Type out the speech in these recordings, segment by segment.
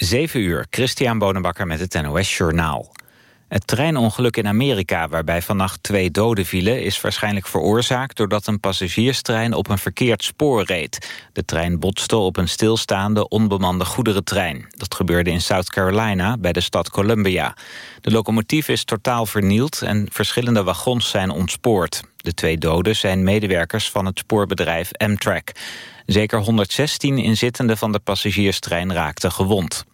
7 uur, Christian Bonenbakker met het NOS Journaal. Het treinongeluk in Amerika waarbij vannacht twee doden vielen... is waarschijnlijk veroorzaakt doordat een passagierstrein op een verkeerd spoor reed. De trein botste op een stilstaande onbemande goederentrein. Dat gebeurde in South Carolina bij de stad Columbia. De locomotief is totaal vernield en verschillende wagons zijn ontspoord. De twee doden zijn medewerkers van het spoorbedrijf Amtrak. Zeker 116 inzittenden van de passagierstrein raakten gewond.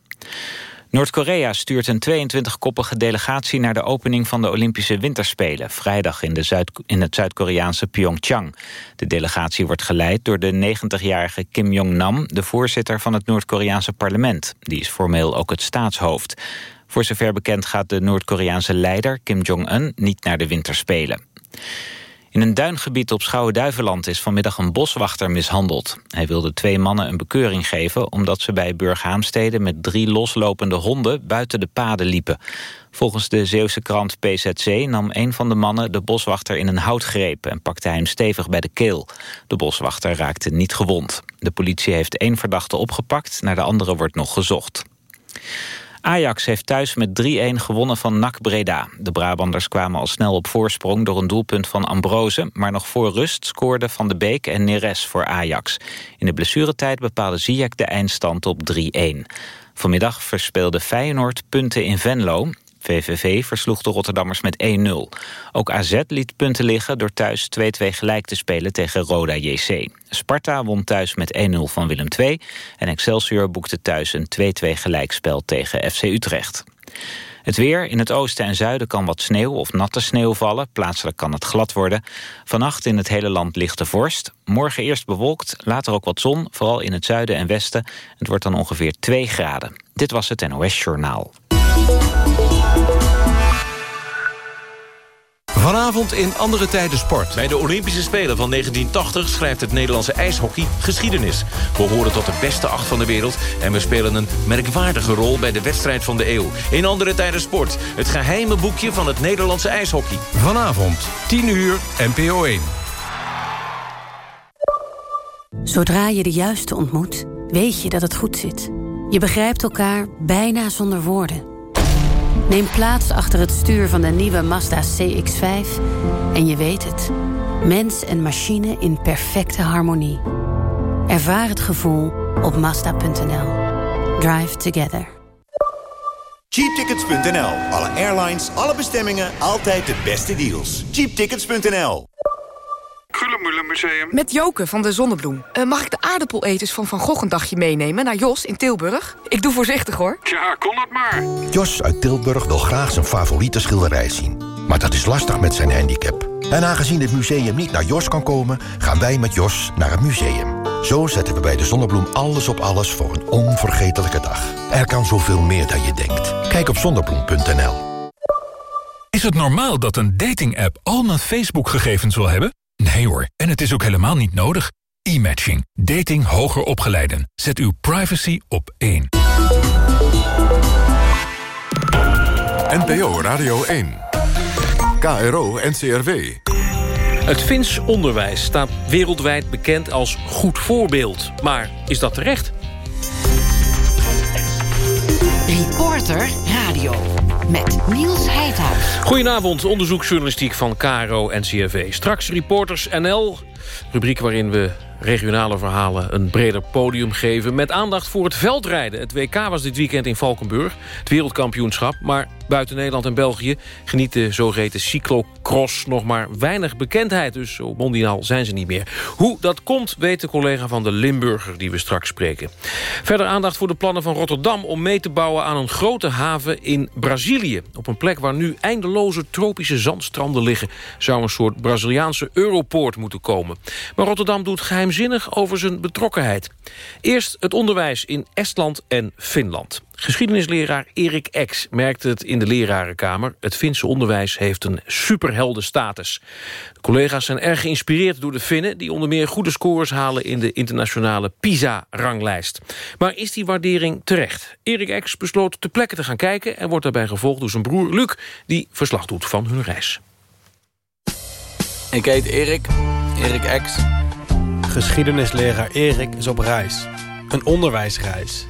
Noord-Korea stuurt een 22-koppige delegatie naar de opening van de Olympische Winterspelen, vrijdag in, de Zuid in het Zuid-Koreaanse Pyeongchang. De delegatie wordt geleid door de 90-jarige Kim Jong-nam, de voorzitter van het Noord-Koreaanse parlement. Die is formeel ook het staatshoofd. Voor zover bekend gaat de Noord-Koreaanse leider Kim Jong-un niet naar de Winterspelen. In een duingebied op Schouwen-Duiveland is vanmiddag een boswachter mishandeld. Hij wilde twee mannen een bekeuring geven... omdat ze bij Burghaamstede met drie loslopende honden buiten de paden liepen. Volgens de Zeeuwse krant PZC nam een van de mannen de boswachter in een houtgreep... en pakte hij hem stevig bij de keel. De boswachter raakte niet gewond. De politie heeft één verdachte opgepakt, naar de andere wordt nog gezocht. Ajax heeft thuis met 3-1 gewonnen van NAC Breda. De Brabanders kwamen al snel op voorsprong door een doelpunt van Ambrose... maar nog voor rust scoorden Van de Beek en Neres voor Ajax. In de blessuretijd bepaalde Ziyech de eindstand op 3-1. Vanmiddag verspeelde Feyenoord punten in Venlo. VVV versloeg de Rotterdammers met 1-0. Ook AZ liet punten liggen door thuis 2-2 gelijk te spelen tegen Roda JC. Sparta won thuis met 1-0 van Willem II... en Excelsior boekte thuis een 2-2 gelijkspel tegen FC Utrecht. Het weer, in het oosten en zuiden kan wat sneeuw of natte sneeuw vallen. Plaatselijk kan het glad worden. Vannacht in het hele land ligt de vorst. Morgen eerst bewolkt, later ook wat zon, vooral in het zuiden en westen. Het wordt dan ongeveer 2 graden. Dit was het NOS Journaal. Vanavond in Andere Tijden Sport. Bij de Olympische Spelen van 1980 schrijft het Nederlandse ijshockey geschiedenis. We horen tot de beste acht van de wereld... en we spelen een merkwaardige rol bij de wedstrijd van de eeuw. In Andere Tijden Sport, het geheime boekje van het Nederlandse ijshockey. Vanavond, 10 uur, NPO 1. Zodra je de juiste ontmoet, weet je dat het goed zit. Je begrijpt elkaar bijna zonder woorden... Neem plaats achter het stuur van de nieuwe Mazda CX-5 en je weet het. Mens en machine in perfecte harmonie. Ervaar het gevoel op Mazda.nl. Drive together. Cheaptickets.nl. Alle airlines, alle bestemmingen, altijd de beste deals. Cheaptickets.nl. Museum. Met Joke van de Zonnebloem. Uh, mag ik de aardappeleters van Van Gogh een dagje meenemen naar Jos in Tilburg? Ik doe voorzichtig hoor. Ja, kon het maar. Jos uit Tilburg wil graag zijn favoriete schilderij zien. Maar dat is lastig met zijn handicap. En aangezien het museum niet naar Jos kan komen... gaan wij met Jos naar het museum. Zo zetten we bij de Zonnebloem alles op alles voor een onvergetelijke dag. Er kan zoveel meer dan je denkt. Kijk op zonnebloem.nl. Is het normaal dat een dating-app al mijn Facebook-gegevens wil hebben? Nee hoor, en het is ook helemaal niet nodig. E-matching. Dating hoger opgeleiden. Zet uw privacy op één. NPO Radio 1. KRO NCRW. Het Fins onderwijs staat wereldwijd bekend als goed voorbeeld. Maar is dat terecht? Reporter Radio met Niels Heidhuis. Goedenavond, onderzoeksjournalistiek van KRO en CRV. Straks Reporters NL, rubriek waarin we regionale verhalen een breder podium geven... met aandacht voor het veldrijden. Het WK was dit weekend in Valkenburg, het wereldkampioenschap... maar buiten Nederland en België geniet de zogeheten cyclocross nog maar weinig bekendheid. Dus zo mondiaal zijn ze niet meer. Hoe dat komt, weet de collega van de Limburger die we straks spreken. Verder aandacht voor de plannen van Rotterdam om mee te bouwen aan een grote haven in Brazilië. Op een plek waar nu eindeloze tropische zandstranden liggen... zou een soort Braziliaanse Europoort moeten komen. Maar Rotterdam doet geheimzinnig over zijn betrokkenheid. Eerst het onderwijs in Estland en Finland. Geschiedenisleraar Erik Ex merkte het in de lerarenkamer. Het Finse onderwijs heeft een superheldenstatus. De collega's zijn erg geïnspireerd door de Finnen... die onder meer goede scores halen in de internationale PISA-ranglijst. Maar is die waardering terecht? Erik Ex besloot ter plekke te gaan kijken... en wordt daarbij gevolgd door zijn broer Luc... die verslag doet van hun reis. Ik heet Erik, Erik Ex. Geschiedenisleraar Erik is op reis. Een onderwijsreis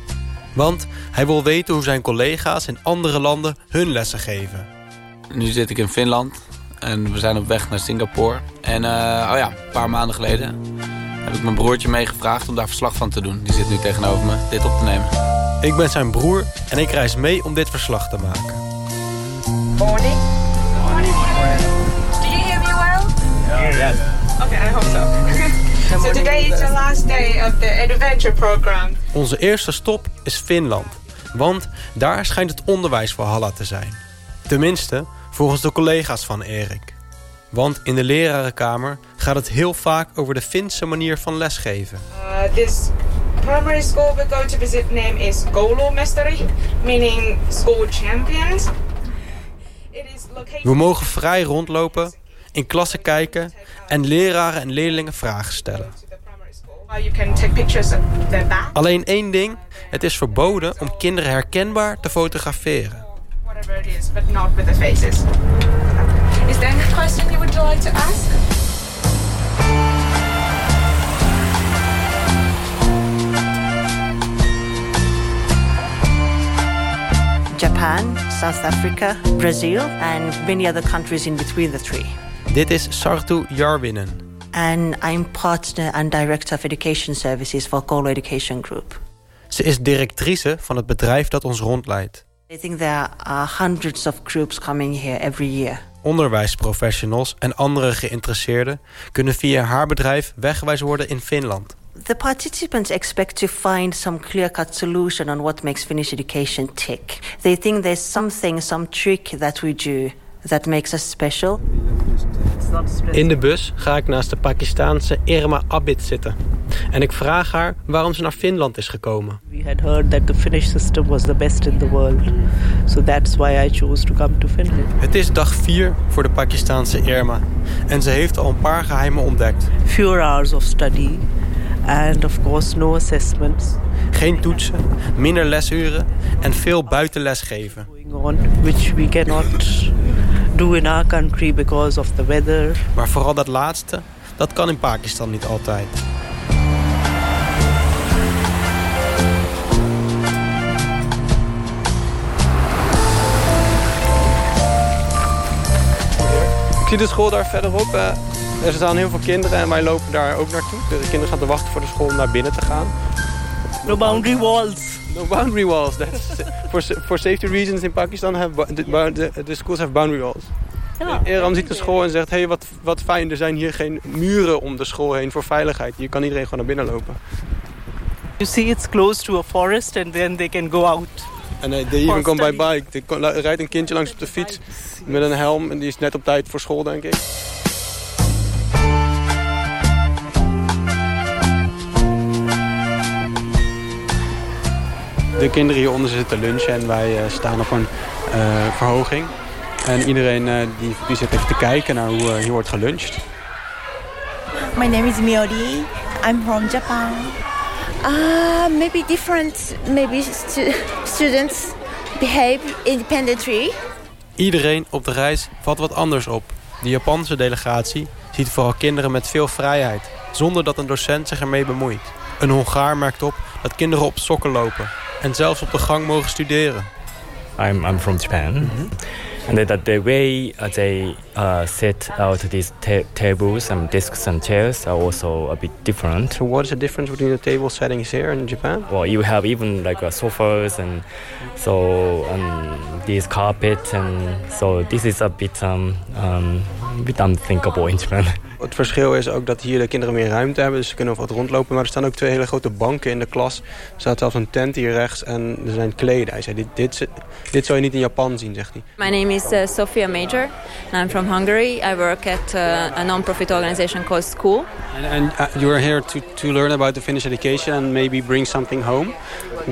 Want hij wil weten hoe zijn collega's in andere landen hun lessen geven. Nu zit ik in Finland en we zijn op weg naar Singapore. En uh, oh ja, een paar maanden geleden heb ik mijn broertje meegevraagd om daar verslag van te doen. Die zit nu tegenover me, dit op te nemen. Ik ben zijn broer en ik reis mee om dit verslag te maken. Morning. Morning. Do you hear me well? Yes. Okay, I hope so. so today is the last day of the adventure program. Onze eerste stop is Finland. Want daar schijnt het onderwijs voor Halla te zijn. Tenminste, volgens de collega's van Erik. Want in de lerarenkamer gaat het heel vaak over de Finse manier van lesgeven. Uh, this primary school we're going to visit name is Koulumestari, meaning school champions. We mogen vrij rondlopen, in klassen kijken en leraren en leerlingen vragen stellen. Alleen één ding, het is verboden om kinderen herkenbaar te fotograferen. Is? Japan, South Africa, Brazil and many other countries in between the three. Dit is Sartu Jarwinen. And I'm partner and director of education services for Colo Education Group. Ze is directrice van het bedrijf dat ons rondleidt. I think there are hundreds of groups coming here every year. Onderwijsprofessionals en andere geïnteresseerden kunnen via haar bedrijf weggewijs worden in Finland. The participants expect to find some clear-cut solution on what makes Finnish education tick. They think there's something, some trick that we do that makes us special. In de bus ga ik naast de Pakistaanse Irma Abid zitten. En ik vraag haar waarom ze naar Finland is gekomen. We had heard that the Finnish system was the best in the world. So that's why I chose to come to Finland. Het is dag 4 voor de Pakistaanse Irma. En ze heeft al een paar geheimen ontdekt. Fewer hours of study. And of course no assessments. Geen toetsen, minder lesuren en veel buitenles geven. Which we cannot do in our country because of the weather. Maar vooral dat laatste, dat kan in Pakistan niet altijd. Ik zie de school daar verderop. Uh, er staan heel veel kinderen en wij lopen daar ook naartoe. De kinderen gaan te wachten voor de school om naar binnen te gaan. No boundary walls. No boundary walls. That's for, for safety reasons in Pakistan have the, the, schools have boundary walls. Ja. Eram ziet de school en zegt, hey, wat, wat fijn, er zijn hier geen muren om de school heen voor veiligheid. Hier kan iedereen gewoon naar binnen lopen. You see it's close to a forest and then they can go out. En uh, they even come by bike. Er rijdt een kindje langs op de fiets met een helm en die is net op tijd voor school, denk ik. De kinderen hieronder zitten lunchen en wij uh, staan op een uh, verhoging. En iedereen uh, die, die zit even te kijken naar hoe hier wordt geluncht. My name is Miori. I'm from Japan. Uh, maybe different, maybe stu students behave independently. Iedereen op de reis vat wat anders op. De Japanse delegatie ziet vooral kinderen met veel vrijheid, zonder dat een docent zich ermee bemoeit. Een Hongaar merkt op dat kinderen op sokken lopen en zelfs op de gang mogen studeren. I'm, I'm from Japan. Mm -hmm. And that the way uh, they uh, set out these ta tables and desks and chairs are also a bit different. So what is the difference between the table settings here in Japan? Well, you have even like uh, sofas and so um, these carpets and so this is a bit um, um, a bit unthinkable in Japan. Het verschil is ook dat hier de kinderen meer ruimte hebben. Dus ze kunnen wat rondlopen. Maar er staan ook twee hele grote banken in de klas. Er staat zelfs een tent hier rechts en er zijn kleden. Hij zei, dit, dit, dit zou je niet in Japan zien, zegt hij. My name is uh, Sofia Major. And I'm from Hungary. I work at uh, a non-profit organization called School. And, and uh, you're here to, to learn about the Finnish education and maybe bring something home.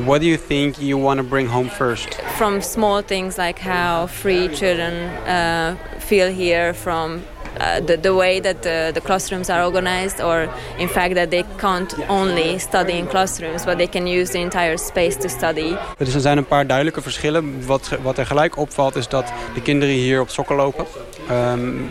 What do you think you want to bring home first? From small things like how free children uh, feel here from uh, the, the way that the, the classrooms are organized, or in fact that they can't only study in classrooms, but they can use the entire space to study. Dus er zijn een paar duidelijke verschillen. Wat, wat er gelijk opvalt is dat de kinderen hier op sokken lopen. Um,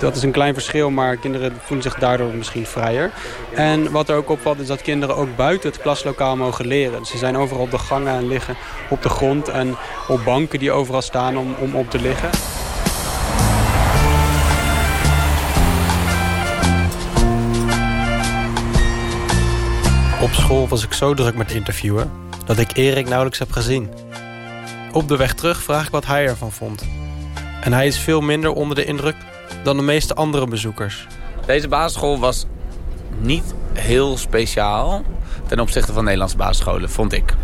dat is een klein verschil, maar kinderen voelen zich daardoor misschien vrijer. En wat er ook opvalt is dat kinderen ook buiten het klaslokaal mogen leren. ze zijn overal op de gangen en liggen op de grond en op banken die overal staan om, om op te liggen. Op school was ik zo druk met interviewen dat ik Erik nauwelijks heb gezien. Op de weg terug vraag ik wat hij ervan vond. En hij is veel minder onder de indruk dan de meeste andere bezoekers. Deze basisschool was niet heel speciaal ten opzichte van Nederlandse basisscholen, vond ik.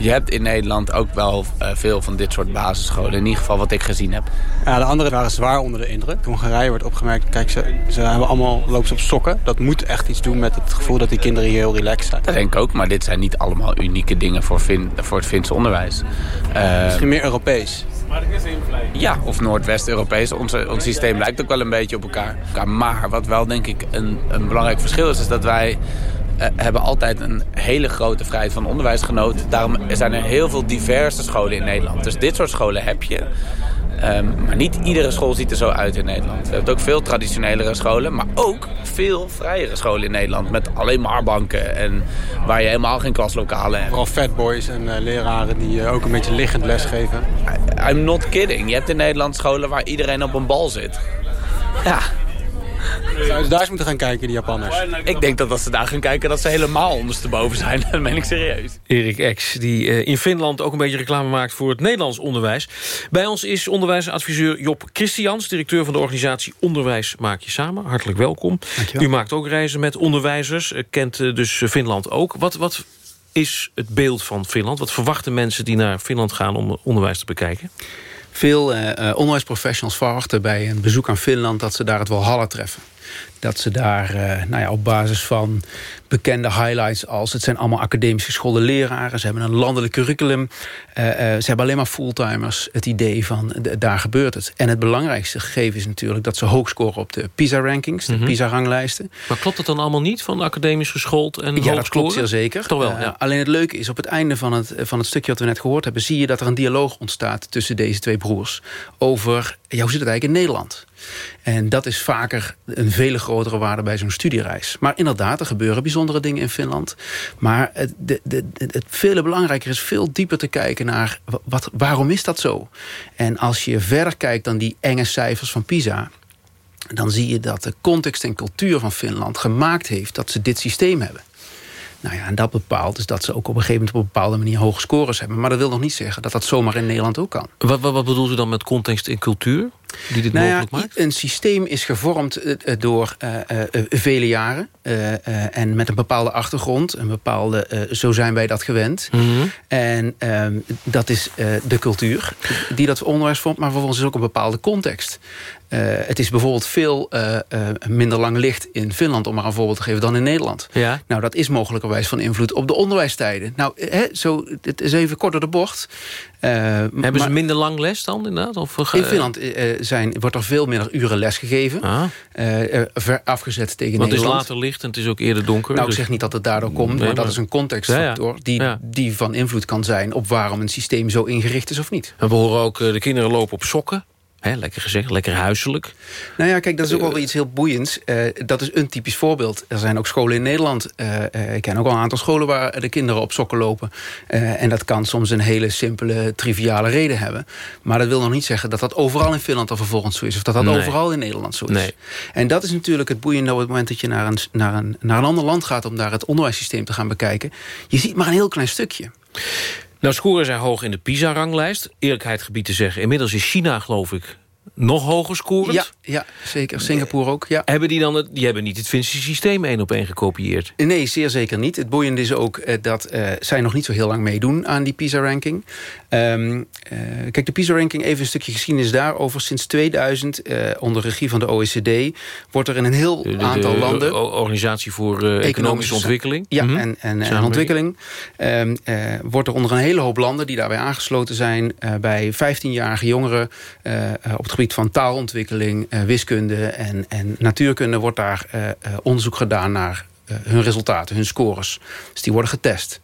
Je hebt in Nederland ook wel uh, veel van dit soort basisscholen. In ieder geval wat ik gezien heb. Ja, de anderen waren zwaar onder de indruk. Hongarije wordt opgemerkt, kijk, ze, ze hebben allemaal lopen ze op sokken. Dat moet echt iets doen met het gevoel dat die kinderen hier heel relaxed zijn. Dat denk ik ook, maar dit zijn niet allemaal unieke dingen voor, fin, voor het Finse onderwijs. Uh, Misschien meer Europees. Ja, of Noordwest-Europees. Ons, ons systeem lijkt ook wel een beetje op elkaar. Maar wat wel denk ik een, een belangrijk verschil is... is dat wij hebben altijd een hele grote vrijheid van onderwijs genoten. Daarom zijn er heel veel diverse scholen in Nederland. Dus dit soort scholen heb je. Um, maar niet iedere school ziet er zo uit in Nederland. We hebben ook veel traditionelere scholen, maar ook veel vrijere scholen in Nederland. Met alleen maar banken en waar je helemaal geen klaslokalen hebt. Vooral fatboys en uh, leraren die uh, ook een beetje liggend lesgeven. I, I'm not kidding. Je hebt in Nederland scholen waar iedereen op een bal zit. Ja, Zouden ze daar eens moeten gaan kijken, die Japanners? Ik denk dat als ze daar gaan kijken, dat ze helemaal ondersteboven zijn. Dat meen ik serieus. Erik Ex, die uh, in Finland ook een beetje reclame maakt voor het Nederlands onderwijs. Bij ons is onderwijsadviseur Job Christians, directeur van de organisatie Onderwijs Maak Je Samen. Hartelijk welkom. U maakt ook reizen met onderwijzers, uh, kent uh, dus Finland ook. Wat, wat is het beeld van Finland? Wat verwachten mensen die naar Finland gaan om onderwijs te bekijken? Veel uh, onderwijsprofessionals verwachten bij een bezoek aan Finland... dat ze daar het Walhalla treffen. Dat ze daar uh, nou ja, op basis van bekende highlights als... het zijn allemaal academische scholen leraren. Ze hebben een landelijk curriculum. Uh, uh, ze hebben alleen maar fulltimers. Het idee van, daar gebeurt het. En het belangrijkste gegeven is natuurlijk... dat ze hoog scoren op de PISA-rankings, de mm -hmm. PISA-ranglijsten. Maar klopt het dan allemaal niet van academisch geschoold en Ja, dat klopt zeer zeker. Toch wel, ja. Alleen het leuke is, op het einde van het, van het stukje wat we net gehoord hebben... zie je dat er een dialoog ontstaat tussen deze twee broers... over, ja, hoe zit het eigenlijk in Nederland? En dat is vaker een vele grotere waarde bij zo'n studiereis. Maar inderdaad, er gebeuren bijzondere dingen in Finland. Maar het, de, het vele belangrijker is veel dieper te kijken naar... Wat, waarom is dat zo? En als je verder kijkt dan die enge cijfers van PISA dan zie je dat de context en cultuur van Finland gemaakt heeft... dat ze dit systeem hebben. Nou ja, en dat bepaalt dus dat ze ook op een gegeven moment... op een bepaalde manier hoge scores hebben. Maar dat wil nog niet zeggen dat dat zomaar in Nederland ook kan. Wat, wat, wat bedoelt u dan met context en cultuur? Die dit nou mogelijk ja, maakt? Een systeem is gevormd uh, door uh, uh, vele jaren. en met een bepaalde achtergrond. Een bepaalde, zo zijn wij dat gewend. Mhm. Mm -hmm. En ehm, dat is de cultuur die dat onderwijs vormt. Maar vervolgens is ook een bepaalde context. Uh, het is bijvoorbeeld veel uh, uh, minder lang licht in Finland... om maar een voorbeeld te geven, dan in Nederland. Ja. Nou, dat is mogelijkerwijs van invloed op de onderwijstijden. Nou, hè, zo, het is even kort door de bocht. Hebben maar, ze minder lang les dan inderdaad? Of, in Finland zijn, wordt er veel minder uren les gegeven. Ah. afgezet tegen Want Nederland. het is later licht en het is ook eerder donker. Nou, dus... ik zeg niet dat het daardoor komt... Nee, maar dat is een contextfactor ja, ja. Die, ja. die van invloed kan zijn... op waarom een systeem zo ingericht is of niet. En we horen ook, de kinderen lopen op sokken. He, lekker gezegd, lekker huiselijk. Nou ja, kijk, dat is ook wel iets heel boeiends. Uh, dat is een typisch voorbeeld. Er zijn ook scholen in Nederland. Uh, uh, ik ken ook al een aantal scholen waar de kinderen op sokken lopen. en dat kan soms een hele simpele, triviale reden hebben. Maar dat wil nog niet zeggen dat dat overal in Finland al vervolgens zo is. Of dat dat nee. overal in Nederland zo is. Nee. En dat is natuurlijk het boeiende op het moment dat je naar een, naar, een, naar een ander land gaat... om daar het onderwijssysteem te gaan bekijken. Je ziet maar een heel klein stukje. Nou scoren zij hoog in de PISA-ranglijst. Eerlijkheid gebied te zeggen. Inmiddels is China, geloof ik, nog hoger scorend. Ja, ja zeker. Singapore ook. Ja. Hebben die dan het, die hebben niet het Finse systeem één op één gekopieerd? Nee, zeer zeker niet. Het boeiende is ook uh, dat uh, zij nog niet zo heel lang meedoen aan die PISA-ranking. Um, uh, kijk, de PISA-ranking, even een stukje geschiedenis daarover. Sinds 2000, onder regie van de OECD, wordt er in een heel de, de, aantal de, landen... Organisatie voor Economische, Economische Ontwikkeling. Ja, mm -hmm. en, en, en ontwikkeling. Um, wordt er onder een hele hoop landen die daarbij aangesloten zijn... bij 15-jarige jongeren op het gebied van taalontwikkeling, wiskunde en, en natuurkunde... wordt daar onderzoek gedaan naar hun resultaten, hun scores. Dus die worden getest.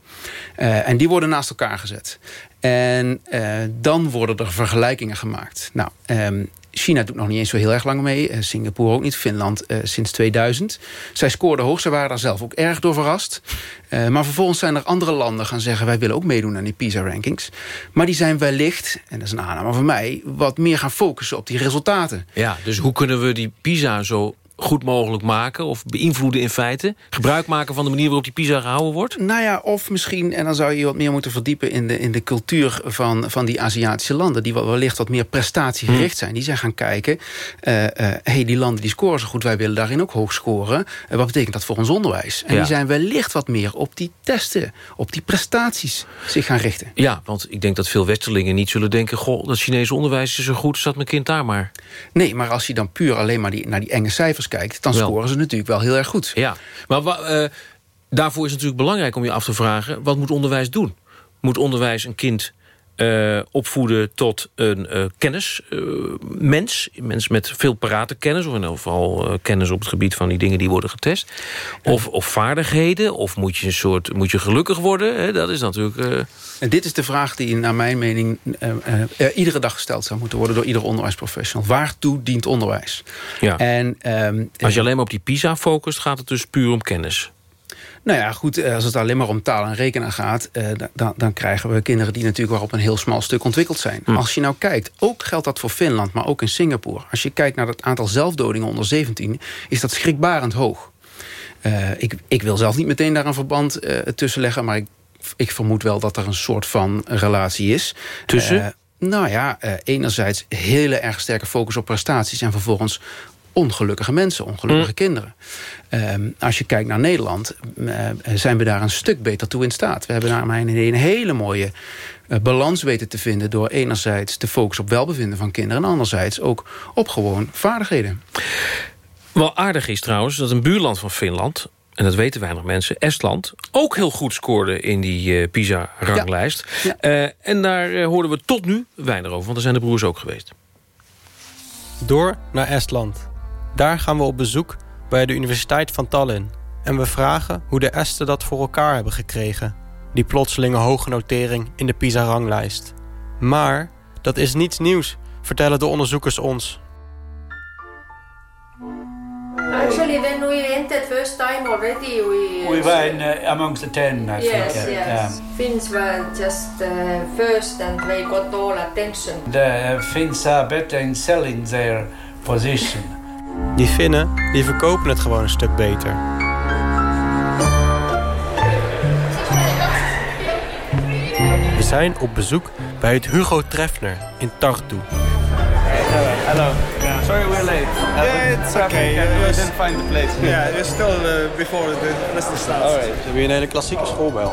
en die worden naast elkaar gezet. En dan worden er vergelijkingen gemaakt. Nou, ehm, China doet nog niet eens zo heel erg lang mee. Uh, Singapore ook niet. Finland uh, sinds 2000. Zij scoorden hoog. Ze waren daar zelf ook erg door verrast. Uh, maar vervolgens zijn er andere landen gaan zeggen... wij willen ook meedoen aan die PISA-rankings. Maar die zijn wellicht, en dat is een aanname van mij... wat meer gaan focussen op die resultaten. Ja, dus hoe kunnen we die PISA zo goed mogelijk maken... of beïnvloeden in feite? Gebruik maken van de manier waarop die PISA gehouden wordt? Nou ja, of misschien, en dan zou je wat meer moeten verdiepen... in de, in de cultuur van, van die Aziatische landen... die wellicht wat meer prestatiegericht hm. zijn. Die zijn gaan kijken, uh, uh, hey, die landen die scoren zo goed... wij willen daarin ook hoog scoren. Uh, wat betekent dat voor ons onderwijs? En die zijn wellicht wat meer op die testen... op die prestaties zich gaan richten. Ja, want ik denk dat veel Westerlingen niet zullen denken... goh, dat Chinese onderwijs is zo goed, zat mijn kind daar maar. Nee, maar als je dan puur alleen maar die, naar die enge cijfers kijkt... dan scoren ze natuurlijk wel heel erg goed. Ja, maar uh, daarvoor is het natuurlijk belangrijk om je af te vragen... wat moet onderwijs doen? Moet onderwijs een kind uh, opvoeden tot een uh, kennismens. Uh, mens met veel parate kennis. Of in ieder geval kennis op het gebied van die dingen die worden getest. Of, of vaardigheden. Of moet je, een soort, moet je gelukkig worden. Hè? Dat is natuurlijk... En dit is de vraag die naar mijn mening iedere dag gesteld zou moeten worden door ieder onderwijsprofessional. Waartoe dient onderwijs? Ja. En, ehm, Als je alleen maar op die PISA focust, gaat het dus puur om kennis. Nou ja, goed, eh, als het alleen maar om taal en rekenen gaat... Uh, dan, dan krijgen we kinderen die natuurlijk wel op een heel smal stuk ontwikkeld zijn. Hm. Als je nou kijkt, ook geldt dat voor Finland, maar ook in Singapore. Als je kijkt naar het aantal zelfdodingen onder 17... is dat schrikbarend hoog. Uh, ik, ik wil zelf niet meteen daar een verband tussen leggen... maar ik, ik vermoed wel dat er een soort van relatie is. Tussen? Nou ja, enerzijds hele erg sterke focus op prestaties... en vervolgens ongelukkige mensen, ongelukkige mm. kinderen. Um, als je kijkt naar Nederland, uh, zijn we daar een stuk beter toe in staat. We hebben naar mijn idee een hele mooie uh, balans weten te vinden... door enerzijds te focussen op welbevinden van kinderen... en anderzijds ook op gewoon vaardigheden. Wel aardig is trouwens dat een buurland van Finland en dat weten weinig mensen, Estland... ook heel goed scoorde in die uh, PISA-ranglijst. Ja. Ja. Uh, en daar uh, hoorden we tot nu weinig over, want daar zijn de broers ook geweest. Door naar Estland. Daar gaan we op bezoek bij de Universiteit van Tallinn. En we vragen hoe de Esten dat voor elkaar hebben gekregen. Die plotselinge hoge notering in de PISA-ranglijst. Maar dat is niets nieuws, vertellen de onderzoekers ons. Actually, when we entered first time already, we... We were in, uh, amongst the ten, I yes, think. Yes. Yeah. Finns were just uh, first and they got all attention. The Finns are better in selling their position. Die Finnen, die verkopen het gewoon een stuk beter. We zijn op bezoek bij het Hugo Treffner in Tartu. Hello. Yeah. Sorry we're late. Uh, yeah, it's okay. Yeah, we didn't find the place. Yeah, it's still uh, before the lesson starts. All right. We hebben hier een hele klassieke schoolbel.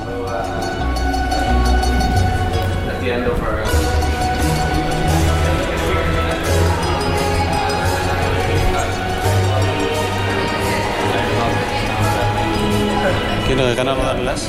At the end of our Kinderen rennen naar de les.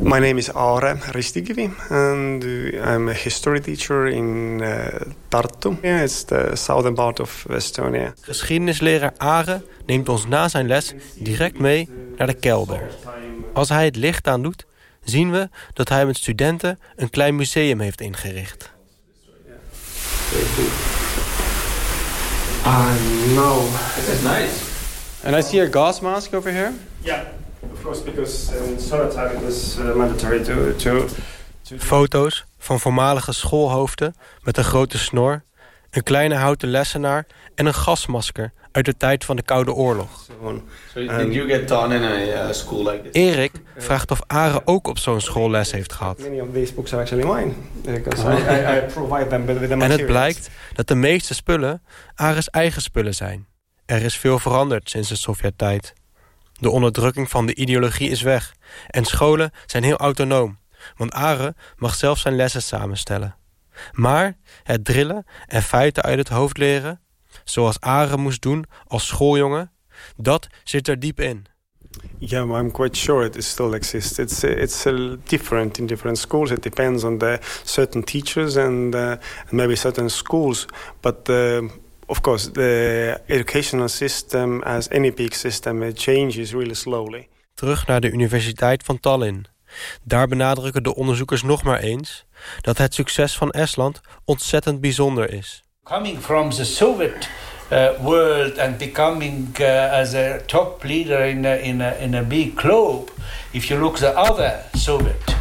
My name is Aare Ristigivi and I'm a history teacher in uh, Tartu. Yeah, it's the southern part of Estonia. Geschiedenisleraar Are neemt ons na zijn les direct mee naar de kelder. Als hij het licht aan doet, zien we dat hij met studenten een klein museum heeft ingericht. Uh, no. This is nice. And I see a gas mask over here. Yeah, of course, because in summertime it was uh, mandatory to, to, to... Foto's van voormalige schoolhoofden met een grote snor... een kleine houten lessenaar en een gasmasker uit de tijd van de Koude Oorlog. A uh, school? Erik vraagt of Are ook op zo'n schoolles heeft gehad. The En het blijkt dat de meeste spullen Ares eigen spullen zijn. Er is veel veranderd sinds de Sovjet-tijd. De onderdrukking van de ideologie is weg en scholen zijn heel autonoom, want Are mag zelf zijn lessen samenstellen. Maar het drillen en feiten uit het hoofd leren, zoals Are moest doen als schooljongen, dat zit er diep in. Yeah, I'm quite sure it still exists. It's it's uh, different in different schools. It depends on the certain teachers and, uh, and maybe certain schools. But uh, of course, the educational system, as any big system, it changes really slowly. Terug naar de Universiteit van Tallinn. Daar benadrukken de onderzoekers nog maar eens dat het succes van Estland ontzettend bijzonder is. Coming from the Soviet uh, world and becoming uh, as a top leader in a, in a, in a big club, if you look the other Soviet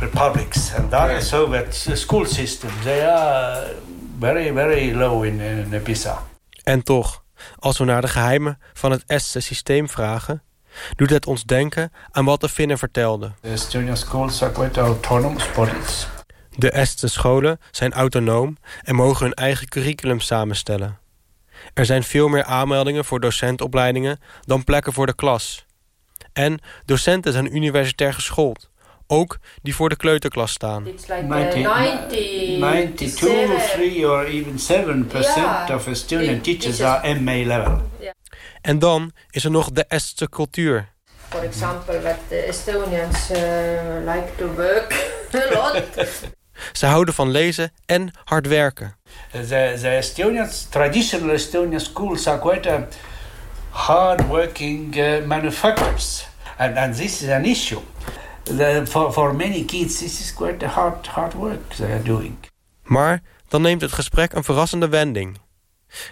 republics and the other Soviet school systems, they are very, very low in, in PISA. En toch, als we naar de geheimen van het Estse systeem vragen... doet het ons denken aan wat de Finnen vertelden. The Estonian schools are quite autonomous bodies. De Estse scholen zijn autonoom en mogen hun eigen curriculum samenstellen. Er zijn veel meer aanmeldingen voor docentopleidingen dan plekken voor de klas. En docenten zijn universitair geschoold. Ook die voor de kleuterklas staan. It's like 90, 92, 3 or even 7 percent of Estonian teachers are MA level. En dan is er nog de Estse cultuur. For example, that the Estonians uh, like to work a lot. Ze houden van lezen en hard werken. The, the Estonians, traditional Estonian schools are quite a hard-working uh, manufacturers. And, and this is an issue. The, for, for many kids, this is quite a hard, hard work they are doing. Maar dan neemt het gesprek een verrassende wending.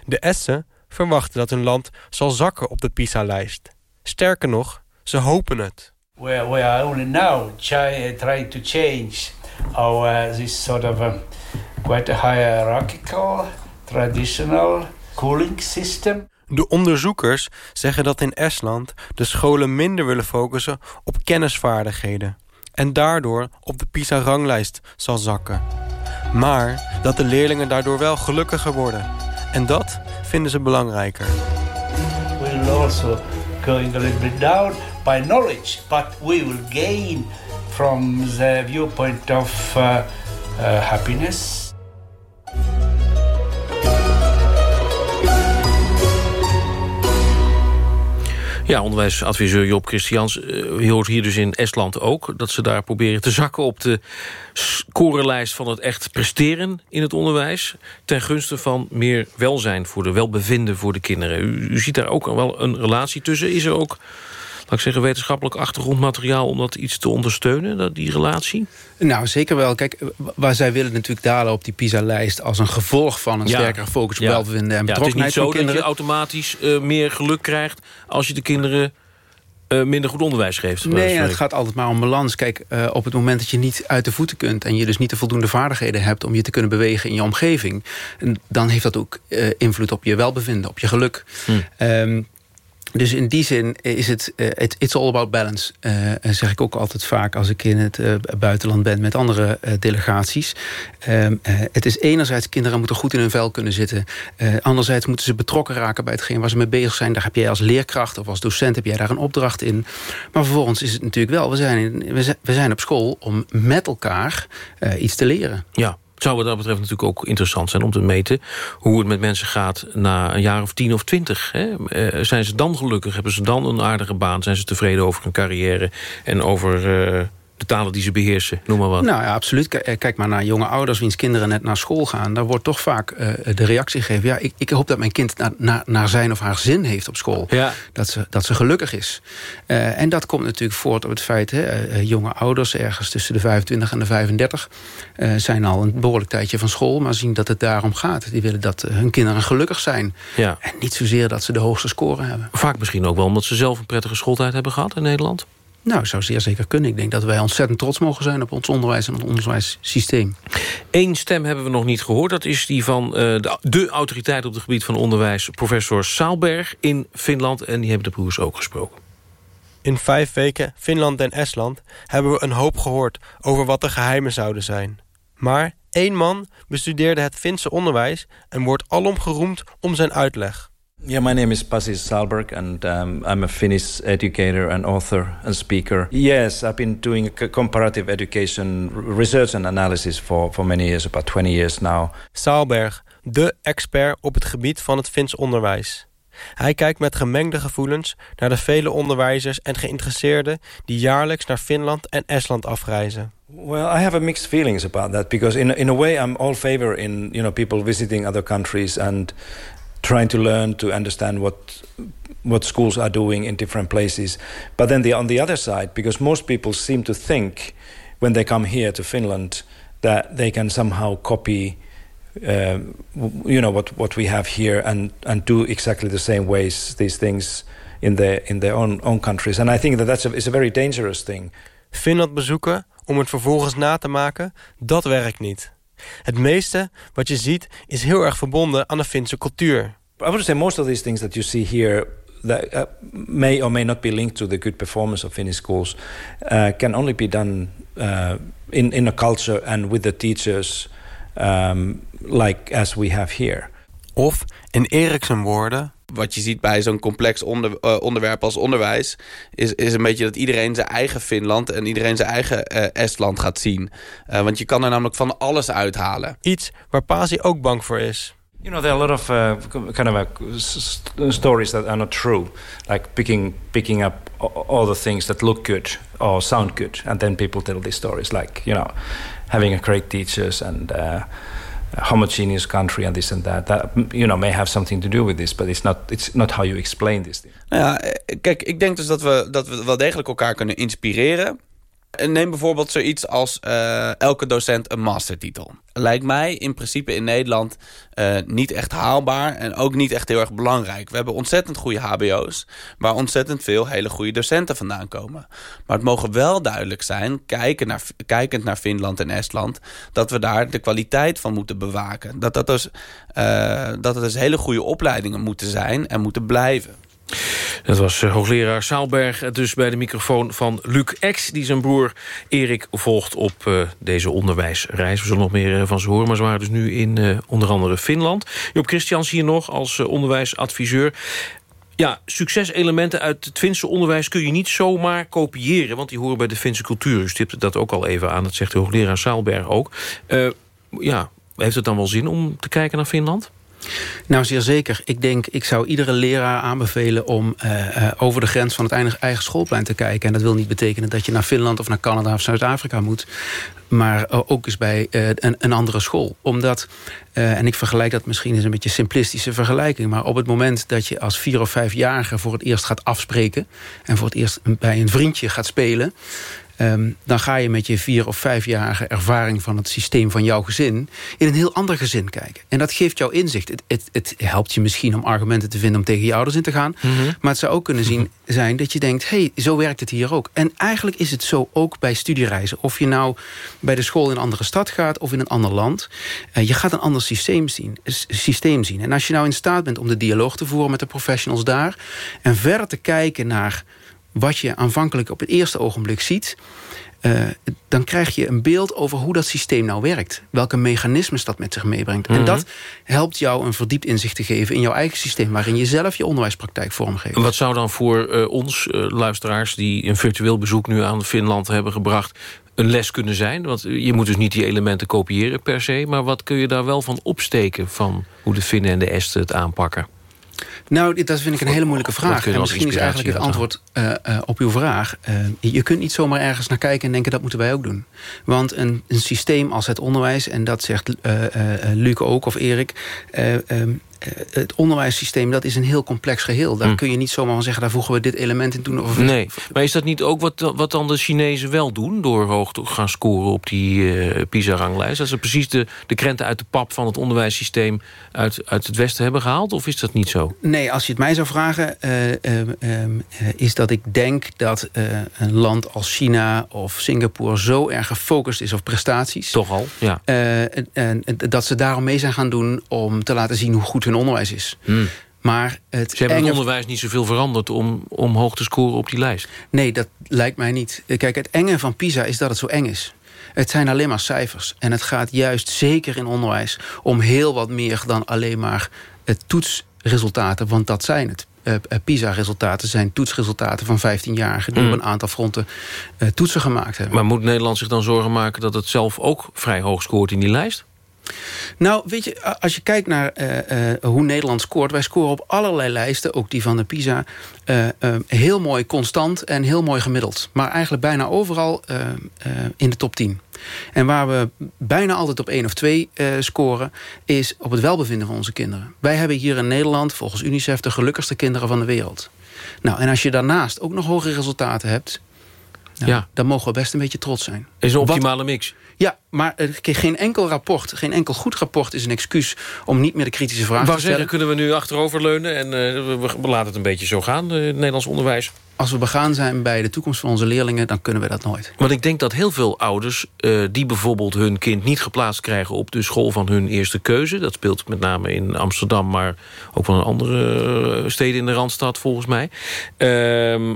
De Essen verwachten dat hun land zal zakken op de PISA-lijst. Sterker nog, ze hopen het. We, we are only now trying to change our uh, this sort of a, quite a hierarchical, traditional schooling system. De onderzoekers zeggen dat in Estland de scholen minder willen focussen op kennisvaardigheden en daardoor op de PISA-ranglijst zal zakken. Maar dat de leerlingen daardoor wel gelukkiger worden. En dat vinden ze belangrijker. We will also going a little bit down by knowledge, but we will gain from the viewpoint of uh, uh, happiness. Ja, onderwijsadviseur Job Christians. Uh, hoort hier dus in Estland ook... dat ze daar proberen te zakken op de scorelijst van het echt presteren in het onderwijs... ten gunste van meer welzijn voor de welbevinden voor de kinderen. U, u ziet daar ook wel een relatie tussen. Is er ook laat ik zeggen, wetenschappelijk achtergrondmateriaal... om dat iets te ondersteunen, dat, die relatie? Nou, zeker wel. Kijk, waar zij willen natuurlijk dalen op die PISA-lijst... als een gevolg van een Ja. sterkere focus op Ja. welbevinden en Ja, het is niet betrokkenheid zo van dat je kinderen. automatisch eh, meer geluk krijgt... als je de kinderen eh, minder goed onderwijs geeft. Nee, het gaat altijd maar om balans. Kijk, eh, op het moment dat je niet uit de voeten kunt... en je dus niet de voldoende vaardigheden hebt... om je te kunnen bewegen in je omgeving... dan heeft dat ook invloed op je welbevinden, op je geluk. Ehm, dus in die zin is het eh, it- it's all about balance. eh, zeg ik ook altijd vaak als ik in het eh, buitenland ben met andere delegaties. Ehm, eh, het is enerzijds kinderen moeten goed in hun vel kunnen zitten. Anderzijds moeten ze betrokken raken bij hetgeen waar ze mee bezig zijn. Daar heb jij als leerkracht of als docent heb jij daar een opdracht in. Maar vervolgens is het natuurlijk wel, we zijn, we zijn, op school om met elkaar iets te leren. Ja, zou wat dat betreft natuurlijk ook interessant zijn om te meten... hoe het met mensen gaat na een jaar of tien of twintig. Hè? Eh, zijn ze dan gelukkig? Hebben ze dan een aardige baan? Zijn ze tevreden over hun carrière? En over eh, de talen die ze beheersen? Noem maar wat. Nou ja, absoluut. Eh, Kijk maar naar jonge ouders wiens kinderen net naar school gaan. Daar wordt toch vaak eh, de reactie gegeven... ja, ik, ik hoop dat mijn kind naar, naar, naar zijn of haar zin heeft op school. Dat, ze, dat ze gelukkig is. Eh, en dat komt natuurlijk voort op het feit... Hè, jonge ouders, ergens tussen de 25 en de 35... eh, zijn al een behoorlijk tijdje van school... maar zien dat het daarom gaat. Die willen dat hun kinderen gelukkig zijn. Ja. En niet zozeer dat ze de hoogste score hebben. Vaak misschien ook wel omdat ze zelf een prettige schooltijd hebben gehad in Nederland. Nou, zou zeer zeker kunnen. Ik denk dat wij ontzettend trots mogen zijn op ons onderwijs en ons onderwijssysteem. Eén stem hebben we nog niet gehoord. Dat is die van eh, de, de autoriteit op het gebied van onderwijs... professor Saalberg in Finland. En die hebben de broers ook gesproken. In vijf weken Finland en Estland hebben we een hoop gehoord over wat de geheimen zouden zijn. Maar één man bestudeerde het Finse onderwijs en wordt alom geroemd om zijn uitleg. Yeah, my name is Pasi Salberg, and um, I'm a Finnish educator and author and speaker. Yes, I've been doing comparative education research and analysis for, for many years, about 20 years now. Saalberg, de expert op het gebied van het Fins onderwijs. Hij kijkt met gemengde gevoelens naar de vele onderwijzers en geïnteresseerden... die jaarlijks naar Finland en Estland afreizen. Well, I have a mixed feelings about that because in in a way I'm all favor in you know people visiting other countries and trying to learn to understand what what schools are doing in different places. But then the on the other side, because most people seem to think when they come here to Finland that they can somehow copy uh, you know what what we have here and and do exactly the same ways these things in their in their own own countries and I think that that's a, is a very dangerous thing. Finland bezoeken om het vervolgens na te maken, dat werkt niet. Het meeste wat je ziet is heel erg verbonden aan de Finse cultuur. I would say most of these things that you see here that uh, may or may not be linked to the good performance of Finnish schools uh, can only be done uh, in in a culture and with the teachers um, like as we have here. Of in Eriksen woorden wat je ziet bij zo'n complex onder, uh, onderwerp als onderwijs... Is, is een beetje dat iedereen zijn eigen Finland en iedereen zijn eigen uh, Estland gaat zien. Uh, want je kan er namelijk van alles uithalen. Iets waar Pasi ook bang voor is. You know, there are a lot of uh, kind of uh, stories that are not true, like picking picking up all the things that look good or sound good, and then people tell these stories, like you know, having a great teachers and uh, homogeneous country and this and that. That you know may have something to do with this, but it's not it's not how you explain this. Thing. Nou ja, kijk, ik denk dus dat we dat we wel degelijk elkaar kunnen inspireren. Neem bijvoorbeeld zoiets als uh, elke docent een mastertitel. Lijkt mij in principe in Nederland uh, niet echt haalbaar en ook niet echt heel erg belangrijk. We hebben ontzettend goede hbo's, waar ontzettend veel hele goede docenten vandaan komen. Maar het mogen wel duidelijk zijn, kijken naar, kijkend naar Finland en Estland, dat we daar de kwaliteit van moeten bewaken. Dat, dat, dus, uh, dat het dus hele goede opleidingen moeten zijn en moeten blijven. Dat was uh, hoogleraar Saalberg, dus bij de microfoon van Luc X... die zijn broer Erik volgt op uh, deze onderwijsreis. We zullen nog meer van ze horen, maar ze waren dus nu in onder andere Finland. Job Christians hier nog als onderwijsadviseur. Ja, succeselementen uit het Finse onderwijs kun je niet zomaar kopiëren... want die horen bij de Finse cultuur. U stipte dat ook al even aan, dat zegt de hoogleraar Saalberg ook. ja, heeft het dan wel zin om te kijken naar Finland? Nou, zeer zeker. Ik denk, ik zou iedere leraar aanbevelen om uh, uh, over de grens van het eigen, schoolplein te kijken. En dat wil niet betekenen dat je naar Finland of naar Canada of Zuid-Afrika moet. Maar uh, ook eens bij een, een, andere school. Omdat, en ik vergelijk dat misschien is een beetje simplistische vergelijking. Maar op het moment dat je als vier of vijfjarige voor het eerst gaat afspreken. En voor het eerst bij een vriendje gaat spelen. Um, dan ga je met je vier of vijfjarige ervaring van het systeem van jouw gezin... in een heel ander gezin kijken. En dat geeft jou inzicht. Het, het, het helpt je misschien om argumenten te vinden om tegen je ouders in te gaan. Mm -hmm. Maar het zou ook kunnen zien, zijn dat je denkt... hé, hey, zo werkt het hier ook. En eigenlijk is het zo ook bij studiereizen. Of je nou bij de school in een andere stad gaat of in een ander land. Uh, je gaat een ander systeem zien, systeem zien. En als je nou in staat bent om de dialoog te voeren met de professionals daar... en verder te kijken naar wat je aanvankelijk op het eerste ogenblik ziet... Uh, dan krijg je een beeld over hoe dat systeem nou werkt. Welke mechanismes dat met zich meebrengt. Mm -hmm. En dat helpt jou een verdiept inzicht te geven in jouw eigen systeem... waarin je zelf je onderwijspraktijk vormgeeft. Wat zou dan voor uh, ons, uh, luisteraars... die een virtueel bezoek nu aan Finland hebben gebracht... een les kunnen zijn? Want je moet dus niet die elementen kopiëren per se... maar wat kun je daar wel van opsteken... van hoe de Finnen en de Esten het aanpakken? Nou, dat vind ik een hele moeilijke vraag. En misschien is eigenlijk het antwoord uh, uh, op uw vraag. Uh, je kunt niet zomaar ergens naar kijken en denken... dat moeten wij ook doen. Want een, een systeem als het onderwijs... en dat zegt Luc ook of Erik... Um, het onderwijssysteem, dat is een heel complex geheel. Daar hm. kun je niet zomaar van zeggen, daar voegen we dit element in doen. Of nee, maar is dat niet ook wat, wat dan de Chinezen wel doen... door hoog te gaan scoren op die uh, PISA-ranglijst? Dat ze precies de, de krenten uit de pap van het onderwijssysteem... Uit, uit het Westen hebben gehaald? Of is dat niet zo? Nee, als je het mij zou vragen... Uh, uh, is dat ik denk dat een land als China of Singapore... zo erg gefocust is op prestaties. Toch al, ja. en dat ze daarom mee zijn gaan doen om te laten zien hoe goed hun onderwijs is. Hmm. Maar het Ze hebben het onderwijs niet zoveel veranderd om, om hoog te scoren op die lijst. Nee, dat lijkt mij niet. Kijk, het enge van PISA is dat het zo eng is. Het zijn alleen maar cijfers. En het gaat juist zeker in onderwijs om heel wat meer dan alleen maar het toetsresultaten. Want dat zijn het. Uh, PISA-resultaten zijn toetsresultaten van 15-jarigen... die mm. op een aantal fronten uh, toetsen gemaakt hebben. Maar moet Nederland zich dan zorgen maken dat het zelf ook vrij hoog scoort in die lijst? Nou, weet je, als je kijkt naar uh, uh, hoe Nederland scoort... wij scoren op allerlei lijsten, ook die van de PISA... Uh, heel mooi constant en heel mooi gemiddeld. Maar eigenlijk bijna overal in de top 10. En waar we bijna altijd op één of twee scoren... is op het welbevinden van onze kinderen. Wij hebben hier in Nederland, volgens UNICEF... de gelukkigste kinderen van de wereld. Nou, en als je daarnaast ook nog hoge resultaten hebt... Nou, ja. dan mogen we best een beetje trots zijn. Is een optimale mix. Ja, maar geen enkel rapport, geen enkel goed rapport is een excuus om niet meer de kritische vraag te stellen. Zeggen, kunnen we nu achteroverleunen en uh, we, laten het een beetje zo gaan, uh, het Nederlands onderwijs? Als we begaan zijn bij de toekomst van onze leerlingen, dan kunnen we dat nooit. Want ik denk dat heel veel ouders uh, die bijvoorbeeld hun kind niet geplaatst krijgen op de school van hun eerste keuze. Dat speelt met name in Amsterdam, maar ook wel in andere steden in de Randstad volgens mij. Ehm,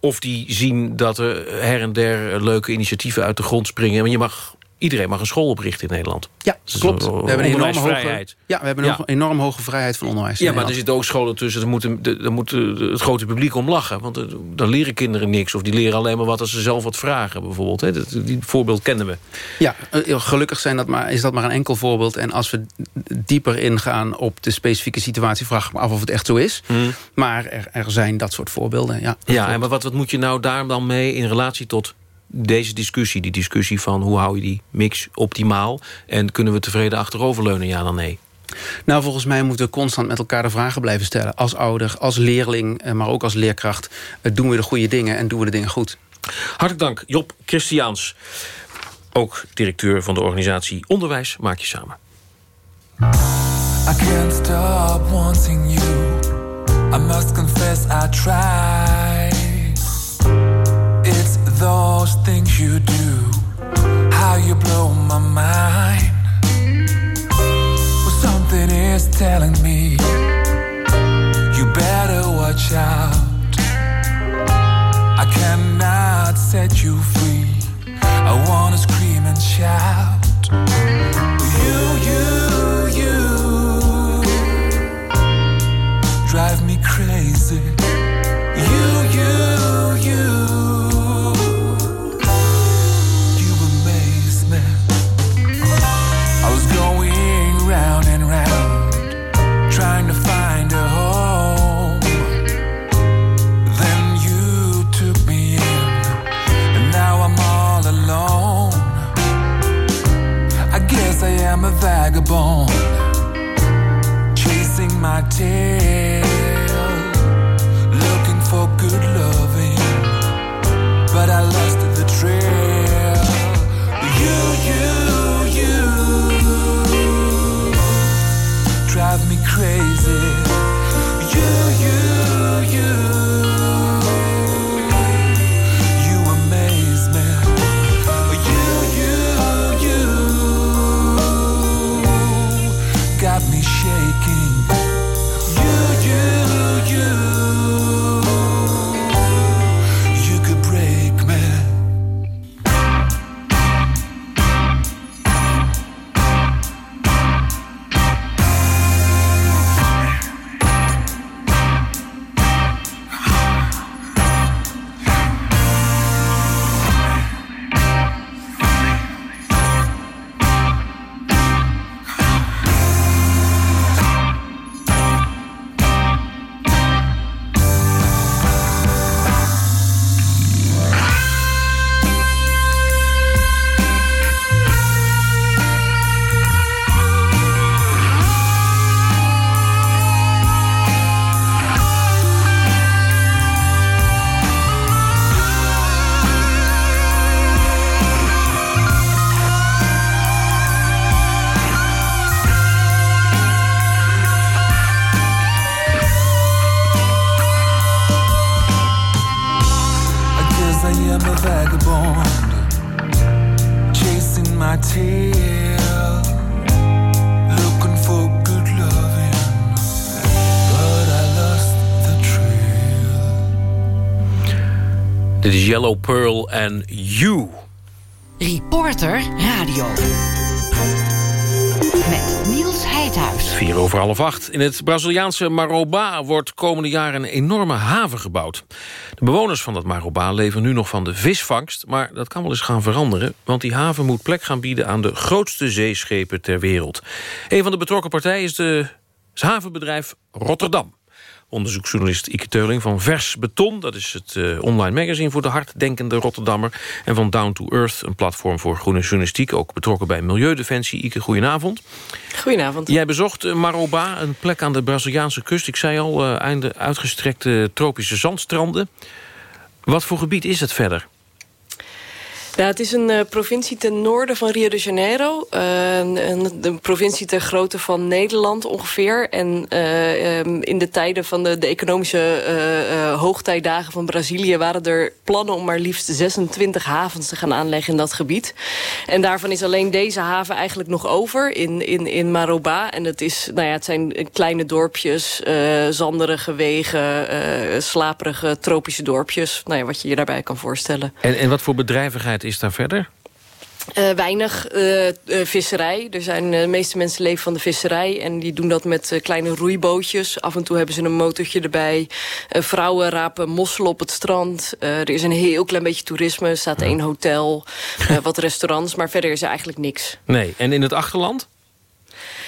of die zien dat er her en der leuke initiatieven uit de grond springen. Maar je mag iedereen mag een school oprichten in Nederland. Ja, klopt. We hebben een enorm hoge, ja, we hebben een enorm hoge vrijheid van onderwijs. Ja, maar er zitten ook scholen tussen. Daar moet, daar moet het grote publiek om lachen. Want dan leren kinderen niks. Of die leren alleen maar wat als ze zelf wat vragen, bijvoorbeeld. Hè. Dat, die voorbeeld kennen we. Ja, eh, gelukkig zijn dat maar, is dat maar een enkel voorbeeld. En als we dieper ingaan op de specifieke situatie... vraag ik me af of het echt zo is. Hmm. Maar er, er zijn dat soort voorbeelden, ja. Ja, en maar wat, wat moet je nou daar dan mee in relatie tot deze discussie, die discussie van hoe hou je die mix optimaal... en kunnen we tevreden achteroverleunen, ja dan nee? Nou, volgens mij moeten we constant met elkaar de vragen blijven stellen. Als ouder, als leerling, eh, maar ook als leerkracht. Eh, doen we de goede dingen en doen we de dingen goed? Hartelijk dank, Job Christiaans. Ook directeur van de organisatie Onderwijs Maak Je Samen. I can't stop wanting you. I must confess I tried. Those things you do, how you blow my mind. Well, something is telling me you better watch out. I cannot set you free. I wanna scream and shout. You, you, you drive me crazy. was going round and round, trying to find a home. Then you took me in, and now I'm all alone. I guess I am a vagabond, chasing my tail. vagabond, chasing my tail, looking for good loving, but I lost the trail. This is Yellow Pearl and You. Reporter Radio. Met Niels Heidhuis. Vier over half acht. In het Braziliaanse Maroba wordt komende jaar een enorme haven gebouwd. De bewoners van dat Maroba leven nu nog van de visvangst... maar dat kan wel eens gaan veranderen... want die haven moet plek gaan bieden aan de grootste zeeschepen ter wereld. Een van de betrokken partijen is, de, het havenbedrijf Rotterdam. Onderzoeksjournalist Ike Teuling van Vers Beton... dat is het uh, online magazine voor de harddenkende Rotterdammer... en van Down to Earth, een platform voor groene journalistiek... ook betrokken bij Milieudefensie. Ike, goedenavond. Goedenavond. Jij bezocht uh, Maroba, een plek aan de Braziliaanse kust. Ik zei al, uh, einde uitgestrekte tropische zandstranden. Wat voor gebied is het verder? Ja, het is een uh, provincie ten noorden van Rio de Janeiro. Uh, een, een, provincie ter grootte van Nederland ongeveer. En uh, um, in de tijden van de, de economische hoogtijdagen van Brazilië... waren er plannen om maar liefst 26 havens te gaan aanleggen in dat gebied. En daarvan is alleen deze haven eigenlijk nog over in, in, in Maroba. En het, is, nou ja, het zijn kleine dorpjes, zanderige wegen... slaperige tropische dorpjes. Nou ja, wat je je daarbij kan voorstellen. En, en wat voor bedrijvigheid is daar verder? Uh, weinig uh, uh, visserij. Er zijn, de meeste mensen leven van de visserij. En die doen dat met kleine roeibootjes. Af en toe hebben ze een motortje erbij. vrouwen rapen mosselen op het strand. er is een heel klein beetje toerisme. Er staat één hotel, wat restaurants. Maar verder is er eigenlijk niks. Nee, en in het achterland?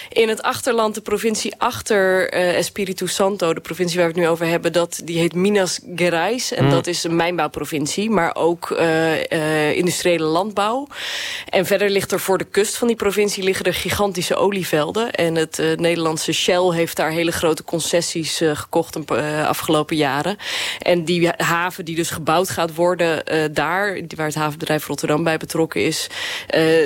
In het achterland, de provincie achter uh, Espiritu Santo... de provincie waar we het nu over hebben, dat, die heet Minas Gerais. En mm. dat is een mijnbouwprovincie, maar ook uh, uh, industriële landbouw. En verder ligt er voor de kust van die provincie... liggen er gigantische olievelden. En het Nederlandse Shell heeft daar hele grote concessies gekocht... de afgelopen jaren. En die haven die dus gebouwd gaat worden daar... waar het havenbedrijf Rotterdam bij betrokken is...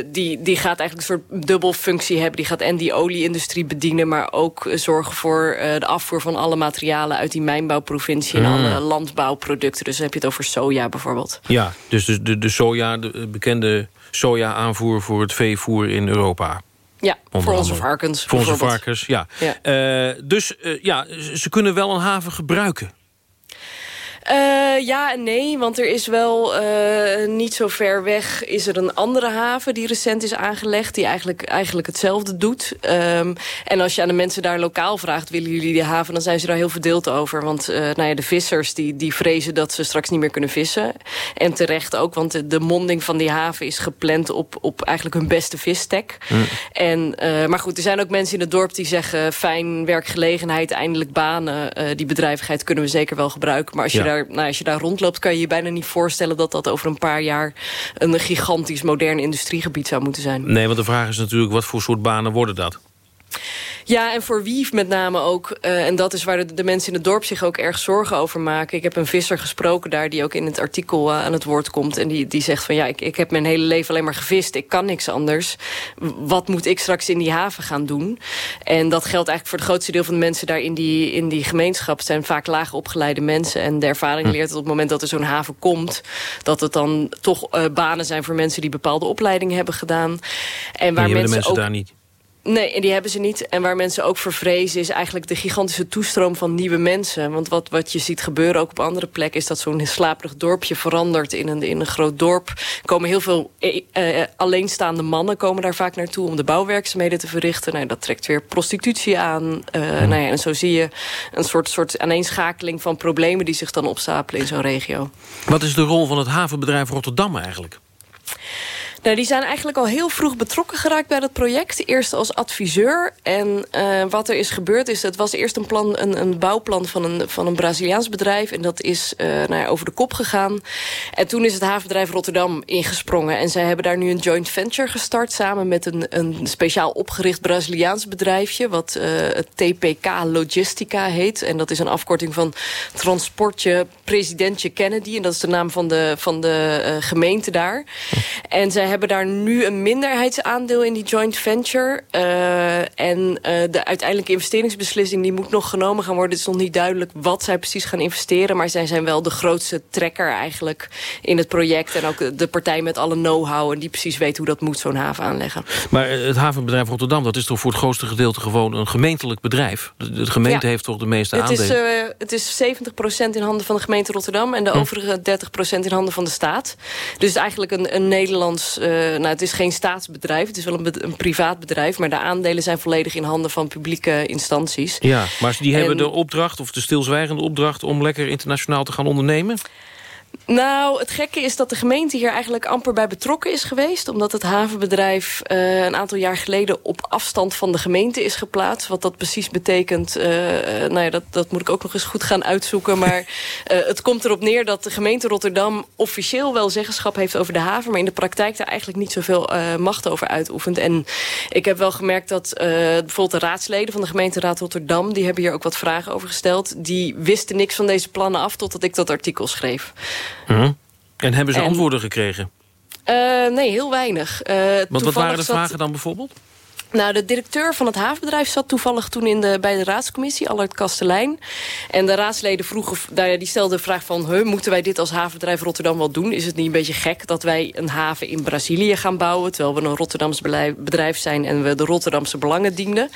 die, die gaat eigenlijk een soort dubbelfunctie hebben. Die gaat en die olie industrie bedienen... maar ook zorgen voor uh, de afvoer van alle materialen... uit die mijnbouwprovincie en Mm. alle landbouwproducten. Dus dan heb je het over soja bijvoorbeeld. Ja, dus de, de, de soja, de bekende soja-aanvoer voor het veevoer in Europa. Ja, Onder voor onze andere. varkens Voor onze varkens, ja. Ja. Uh, dus uh, ja, ze kunnen wel een haven gebruiken. Uh, ja en nee, want er is wel uh, niet zo ver weg... is er een andere haven die recent is aangelegd... die eigenlijk, eigenlijk hetzelfde doet. Um, en als je aan de mensen daar lokaal vraagt... willen jullie die haven, dan zijn ze daar heel verdeeld over. Want uh, nou ja, de vissers die, die vrezen dat ze straks niet meer kunnen vissen. En terecht ook, want de, de monding van die haven... is gepland op, op eigenlijk hun beste visstek. Mm. En, maar goed, er zijn ook mensen in het dorp die zeggen... fijn, werkgelegenheid, eindelijk banen. Die bedrijvigheid kunnen we zeker wel gebruiken. Maar als je, Ja. Nou, als je daar rondloopt... kan je je bijna niet voorstellen dat dat over een paar jaar... een gigantisch modern industriegebied zou moeten zijn. Nee, want de vraag is natuurlijk... wat voor soort banen worden dat? Ja, en voor wie met name ook. Uh, en dat is waar de, de, mensen in het dorp zich ook erg zorgen over maken. Ik heb een visser gesproken daar die ook in het artikel uh, aan het woord komt. En die, die zegt van ja, ik, ik heb mijn hele leven alleen maar gevist. Ik kan niks anders. Wat moet ik straks in die haven gaan doen? En dat geldt eigenlijk voor het grootste deel van de mensen daar in die, in die gemeenschap. Het zijn vaak laag opgeleide mensen. En de ervaring Hm. leert dat op het moment dat er zo'n haven komt... dat het dan toch uh, banen zijn voor mensen die bepaalde opleidingen hebben gedaan. En waar mensen, mensen ook, daar niet. Nee, die hebben ze niet. En waar mensen ook voor vrezen is eigenlijk de gigantische toestroom van nieuwe mensen. Want wat, wat je ziet gebeuren ook op andere plekken... is dat zo'n slaperig dorpje verandert in een, in een groot dorp. Er komen heel veel eh, eh, alleenstaande mannen komen daar vaak naartoe... om de bouwwerkzaamheden te verrichten. Nou, dat trekt weer prostitutie aan. Uh, nou ja, en zo zie je een soort, soort aaneenschakeling van problemen... die zich dan opstapelen in zo'n regio. Wat is de rol van het havenbedrijf Rotterdam eigenlijk? Nou, die zijn eigenlijk al heel vroeg betrokken geraakt bij dat project. Eerst als adviseur. En uh, wat er is gebeurd is, het was eerst een, plan, een, een bouwplan van een, van een Braziliaans bedrijf. En dat is uh, nou ja, over de kop gegaan. En toen is het havenbedrijf Rotterdam ingesprongen. En zij hebben daar nu een joint venture gestart... samen met een, een speciaal opgericht Braziliaans bedrijfje... wat uh, het TPK Logistica heet. En dat is een afkorting van Transportje Presidentje Kennedy. En dat is de naam van de, van de uh, gemeente daar. En zij hebben daar nu een minderheidsaandeel in die joint venture. Uh, en uh, de uiteindelijke investeringsbeslissing die moet nog genomen gaan worden. Het is nog niet duidelijk wat zij precies gaan investeren. Maar zij zijn wel de grootste trekker eigenlijk in het project. En ook de partij met alle know-how. En die precies weet hoe dat moet, zo'n haven aanleggen. Maar het havenbedrijf Rotterdam, dat is toch voor het grootste gedeelte gewoon een gemeentelijk bedrijf? De, de gemeente ja. heeft toch de meeste het aandelen? Is, uh, het is 70% in handen van de gemeente Rotterdam. En de hm. overige 30% in handen van de staat. Dus eigenlijk een, een Nederlands uh, nou, het is geen staatsbedrijf, het is wel een, een, privaat bedrijf... maar de aandelen zijn volledig in handen van publieke instanties. Ja, maar die hebben de opdracht, of de stilzwijgende opdracht... om lekker internationaal te gaan ondernemen? Nou, het gekke is dat de gemeente hier eigenlijk amper bij betrokken is geweest. Omdat het havenbedrijf uh, een aantal jaar geleden op afstand van de gemeente is geplaatst. Wat dat precies betekent, uh, nou ja, dat, dat moet ik ook nog eens goed gaan uitzoeken. Maar uh, het komt erop neer dat de gemeente Rotterdam officieel wel zeggenschap heeft over de haven. Maar in de praktijk daar eigenlijk niet zoveel macht over uitoefent. En ik heb wel gemerkt dat bijvoorbeeld de raadsleden van de gemeenteraad Rotterdam... die hebben hier ook wat vragen over gesteld. Die wisten niks van deze plannen af totdat ik dat artikel schreef. Mhm. En hebben ze antwoorden gekregen? Uh, nee, heel weinig. Uh, Want wat waren de vragen dan bijvoorbeeld? Nou, de directeur van het havenbedrijf zat toevallig toen in de, bij de raadscommissie, Allard Kastelein. En de raadsleden vroegen, nou die stelden de vraag van... Moeten wij dit als havenbedrijf Rotterdam wel doen? Is het niet een beetje gek dat wij een haven in Brazilië gaan bouwen... terwijl we een Rotterdams bedrijf zijn en we de Rotterdamse belangen dienden?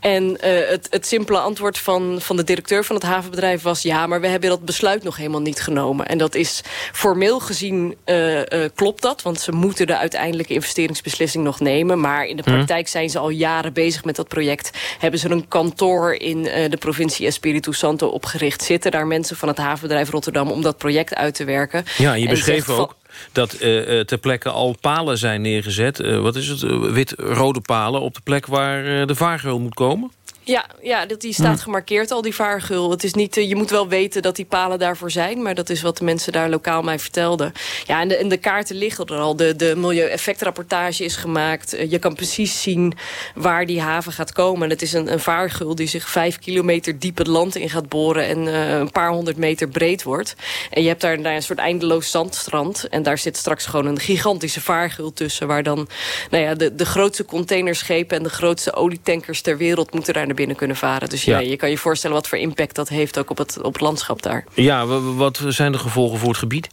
En uh, het, het simpele antwoord van, van de directeur van het havenbedrijf was... ja, maar we hebben dat besluit nog helemaal niet genomen. En dat is formeel gezien uh, uh, klopt dat... want ze moeten de uiteindelijke investeringsbeslissing nog nemen... maar in de praktijk zijn zijn ze al jaren bezig met dat project. Hebben ze een kantoor in uh, de provincie Espiritu Santo opgericht. Zitten daar mensen van het havenbedrijf Rotterdam om dat project uit te werken. Ja, je beschreef ook dat uh, ter plekke al palen zijn neergezet. Uh, wat is het? Wit-rode palen op de plek waar de vaargeul moet komen? Ja, ja dat die staat hm. gemarkeerd, al die vaargul. Het is niet, eh, je moet wel weten dat die palen daarvoor zijn... maar dat is wat de mensen daar lokaal mij vertelden. Ja, en de, en de kaarten liggen er al. De, de milieueffectrapportage is gemaakt. Eh, je kan precies zien waar die haven gaat komen. En het is een, een vaargul die zich vijf kilometer diep het land in gaat boren... en uh, een paar honderd meter breed wordt. En je hebt daar, daar een soort eindeloos zandstrand. En daar zit straks gewoon een gigantische vaargul tussen... waar dan nou ja, de, de grootste containerschepen en de grootste olietankers ter wereld... moeten daar naar binnen kunnen varen. Dus ja. je kan je voorstellen wat voor impact dat heeft ook op het, op het landschap daar. Ja, wat zijn de gevolgen voor het gebied?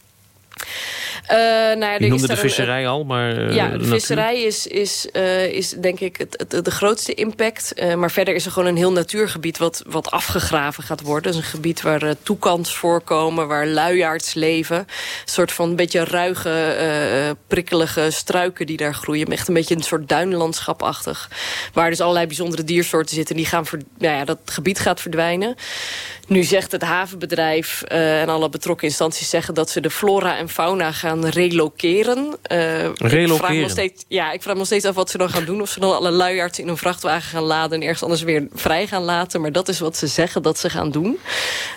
Uh, nou ja, Je noemde de visserij al, maar... Uh, ja, de, visserij is, is, uh, is denk ik het, het, de grootste impact. maar verder is er gewoon een heel natuurgebied wat, wat afgegraven gaat worden. Het is een gebied waar toekans voorkomen, waar luiaards leven. Een soort van een beetje ruige, prikkelige struiken die daar groeien. Echt een beetje een soort duinlandschapachtig. Waar dus allerlei bijzondere diersoorten zitten. Die gaan nou ja, dat gebied gaat verdwijnen. Nu zegt het havenbedrijf en alle betrokken instanties zeggen... dat ze de flora en fauna gaan relokeren. Uh, relokeren? Ik vraag me steeds, ja, ik vraag me nog steeds af wat ze dan gaan doen. Of ze dan alle luiarts in een vrachtwagen gaan laden... en ergens anders weer vrij gaan laten. Maar dat is wat ze zeggen dat ze gaan doen.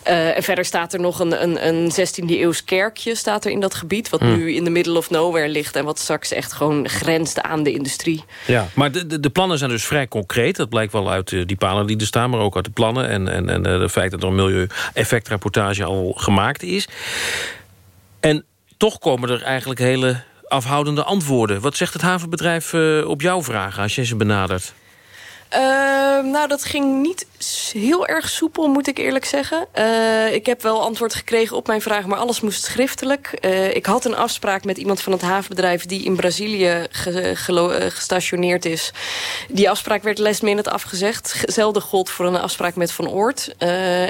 Uh, en verder staat er nog een, een, een 16e eeuws kerkje staat er in dat gebied... wat hmm. nu in de middle of nowhere ligt... en wat straks echt gewoon grenst aan de industrie. Ja, maar de, de, de plannen zijn dus vrij concreet. Dat blijkt wel uit die palen die er staan... maar ook uit de plannen en, en, en het feit dat er een milieueffectrapportage al gemaakt is. En toch komen er eigenlijk hele afhoudende antwoorden. Wat zegt het havenbedrijf uh, op jouw vragen als je ze benadert? Uh, nou, dat ging niet heel erg soepel, moet ik eerlijk zeggen. Uh, ik heb wel antwoord gekregen op mijn vraag, maar alles moest schriftelijk. Uh, ik had een afspraak met iemand van het havenbedrijf... die in Brazilië ge gestationeerd is. Die afspraak werd last minute afgezegd. Zelfde gold voor een afspraak met Van Oort.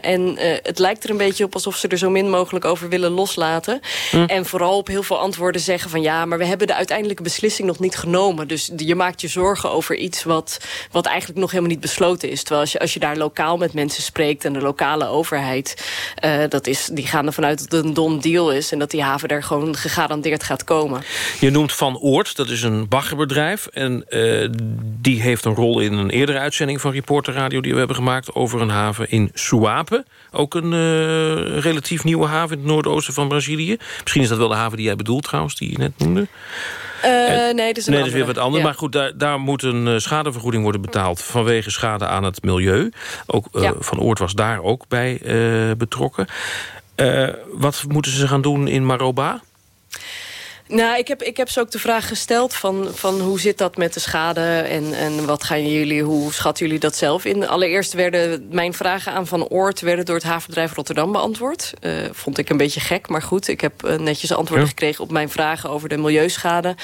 en het lijkt er een beetje op alsof ze er zo min mogelijk over willen loslaten. Hm. En vooral op heel veel antwoorden zeggen van... ja, maar we hebben de uiteindelijke beslissing nog niet genomen. Dus je maakt je zorgen over iets wat, wat eigenlijk nog helemaal niet besloten is. Terwijl als je, als je daar lokaal met mensen spreekt en de lokale overheid... Uh, dat is, die gaan ervan uit dat het een don deal is... en dat die haven daar gewoon gegarandeerd gaat komen. Je noemt Van Oort, dat is een baggerbedrijf... en uh, die heeft een rol in een eerdere uitzending van Reporter Radio... die we hebben gemaakt over een haven in Suape. Ook een uh, relatief nieuwe haven in het noordoosten van Brazilië. Misschien is dat wel de haven die jij bedoelt trouwens, die je net noemde. Uh, nee, dat is, nee, dat is weer wat anders. Maar goed, daar, daar moet een uh, schadevergoeding worden betaald... vanwege schade aan het milieu. Ook ja. Van Oort was daar ook bij betrokken. wat moeten ze gaan doen in Maroba? Nou, ik heb, ik heb ze ook de vraag gesteld van, van hoe zit dat met de schade... en, en wat gaan jullie, hoe schatten jullie dat zelf in? Allereerst werden mijn vragen aan Van Oort... werden door het havenbedrijf Rotterdam beantwoord. Uh, vond ik een beetje gek, maar goed. Ik heb uh, netjes antwoorden ja. gekregen op mijn vragen over de milieuschade.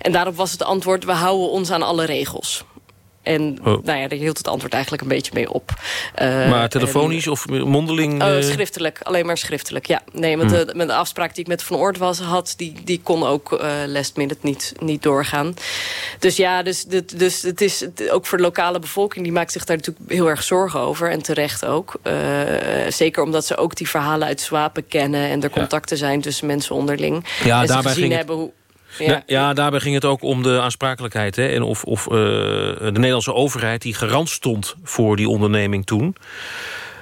En daarop was het antwoord, we houden ons aan alle regels. En Oh. nou ja, daar hield het antwoord eigenlijk een beetje mee op. Eh, maar telefonisch of mondeling? Oh, eh, schriftelijk. Alleen maar schriftelijk, ja. Nee, want Hmm. de, met de afspraak die ik met Van Oort was, had... die, die kon ook eh last minute niet, niet doorgaan. Dus ja, dus, dit- dus het is het- ook voor de lokale bevolking... die maakt zich daar natuurlijk heel erg zorgen over. En terecht ook. Zeker omdat ze ook die verhalen uit Zwapen kennen... en er contacten zijn tussen mensen onderling. Ja, en ze daarbij gezien ging hebben hoe... Ja. Ja. daarbij ging het ook om de aansprakelijkheid. Hè? En of, of eh, de Nederlandse overheid die garant stond voor die onderneming toen...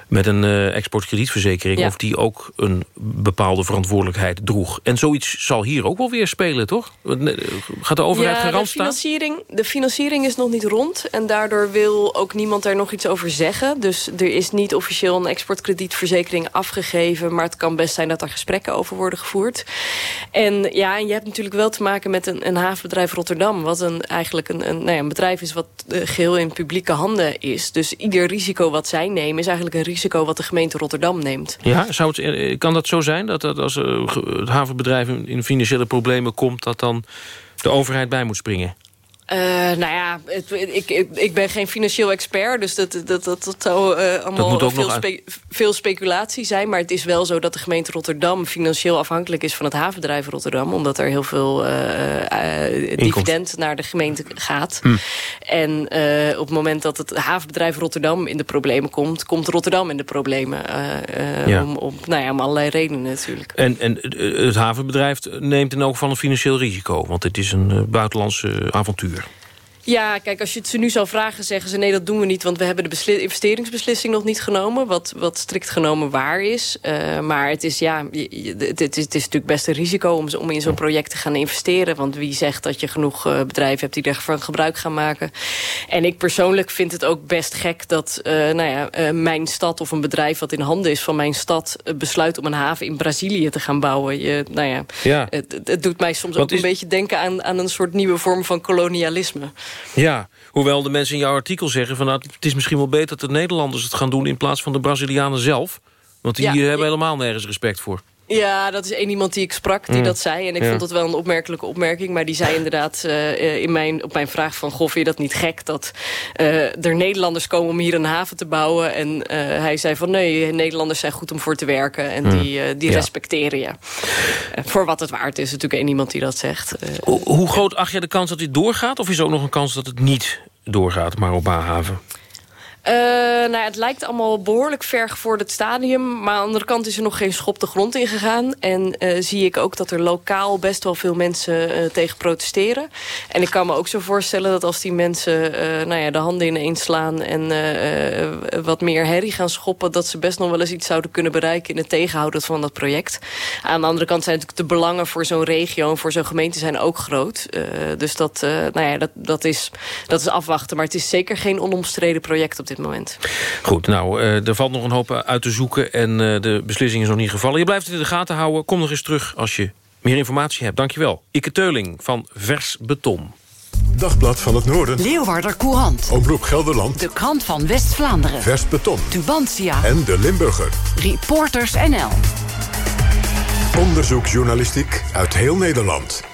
met een eh, exportkredietverzekering... Ja. of die ook een bepaalde verantwoordelijkheid droeg. En zoiets zal hier ook wel weer spelen, toch? Gaat de overheid ja, garant de staan? financiering, de financiering is nog niet rond. En daardoor wil ook niemand daar nog iets over zeggen. Dus er is niet officieel een exportkredietverzekering afgegeven. Maar het kan best zijn dat er gesprekken over worden gevoerd. En ja, en je hebt natuurlijk wel te maken met een, een havenbedrijf Rotterdam. Wat een, eigenlijk een, een, nou ja, een bedrijf is wat eh, geheel in publieke handen is. Dus ieder risico wat zij nemen is eigenlijk een risico wat de gemeente Rotterdam neemt. Ja, zou het, eh, kan dat zo zijn? Dat, dat als eh, het havenbedrijf in financiële problemen komt... dat dan de overheid bij moet springen? Eh, nou ja, het- ik, ik, ik ben geen financieel expert, dus dat, dat, dat, dat zou eh, allemaal veel, spe- speculatie zijn. Maar het is wel zo dat de gemeente Rotterdam financieel afhankelijk is van het havenbedrijf Rotterdam. Omdat er heel veel eh, dividend naar de gemeente gaat. Hm. En op het moment dat het havenbedrijf Rotterdam in de problemen komt, komt Rotterdam in de problemen. Ja. om, om, nou ja, om allerlei redenen natuurlijk. En, en het havenbedrijf neemt in elk geval een financieel risico. Want het is een buitenlandse avontuur. Ja, kijk, als je het ze nu zou vragen, zeggen ze... nee, dat doen we niet, want we hebben de besli- investeringsbeslissing nog niet genomen... wat, wat strikt genomen waar is. Eh, maar het is, ja, het, het is, het is natuurlijk best een risico om, om in zo'n project te gaan investeren. Want wie zegt dat je genoeg eh, bedrijven hebt die ervan gebruik gaan maken. En ik persoonlijk vind het ook best gek dat eh, nou ja, mijn stad... of een bedrijf wat in handen is van mijn stad... besluit om een haven in Brazilië te gaan bouwen. Je, nou ja, Ja. het, het- doet mij soms Want ook een beetje denken aan, aan een soort nieuwe vorm van kolonialisme. Ja, hoewel de mensen in jouw artikel zeggen... Van, nou, het is misschien wel beter dat de Nederlanders het gaan doen... in plaats van de Brazilianen zelf. Want die Ja, hebben helemaal nergens respect voor. Ja, dat is één iemand die ik sprak die Mm. dat zei. En ik Ja. vond het wel een opmerkelijke opmerking. Maar die zei inderdaad eh, in mijn, op mijn vraag van... Goh, vind je dat niet gek dat eh, er Nederlanders komen om hier een haven te bouwen? En eh, hij zei van nee, Nederlanders zijn goed om voor te werken. En Mm. die, eh, die Ja. respecteren je. Voor wat het waard is, natuurlijk één iemand die dat zegt. Hoe, hoe groot acht jij de kans dat dit doorgaat? Of is er ook nog een kans dat het niet doorgaat, maar op Haven? Eh, nou het lijkt allemaal behoorlijk ver gevorderd stadium. Maar aan de andere kant is er nog geen schop de grond in gegaan. En eh, zie ik ook dat er lokaal best wel veel mensen eh, tegen protesteren. En ik kan me ook zo voorstellen dat als die mensen nou ja, de handen ineens slaan... en wat meer herrie gaan schoppen... dat ze best nog wel eens iets zouden kunnen bereiken... in het tegenhouden van dat project. Aan de andere kant zijn natuurlijk de belangen voor zo'n regio... en voor zo'n gemeente zijn ook groot. Dus dat, nou ja, dat, dat, is, dat is afwachten. Maar het is zeker geen onomstreden project op dit moment. Goed, nou, eh, er valt nog een hoop uit te zoeken... en eh, de beslissing is nog niet gevallen. Je blijft het in de gaten houden. Kom nog eens terug als je meer informatie hebt. Dankjewel. Ike Teuling van Vers Beton. Dagblad van het Noorden. Leeuwarder Courant. Omroep Gelderland. De krant van West-Vlaanderen. Vers Beton. Tubantia. En de Limburger. Reporters NL. Onderzoeksjournalistiek uit heel Nederland.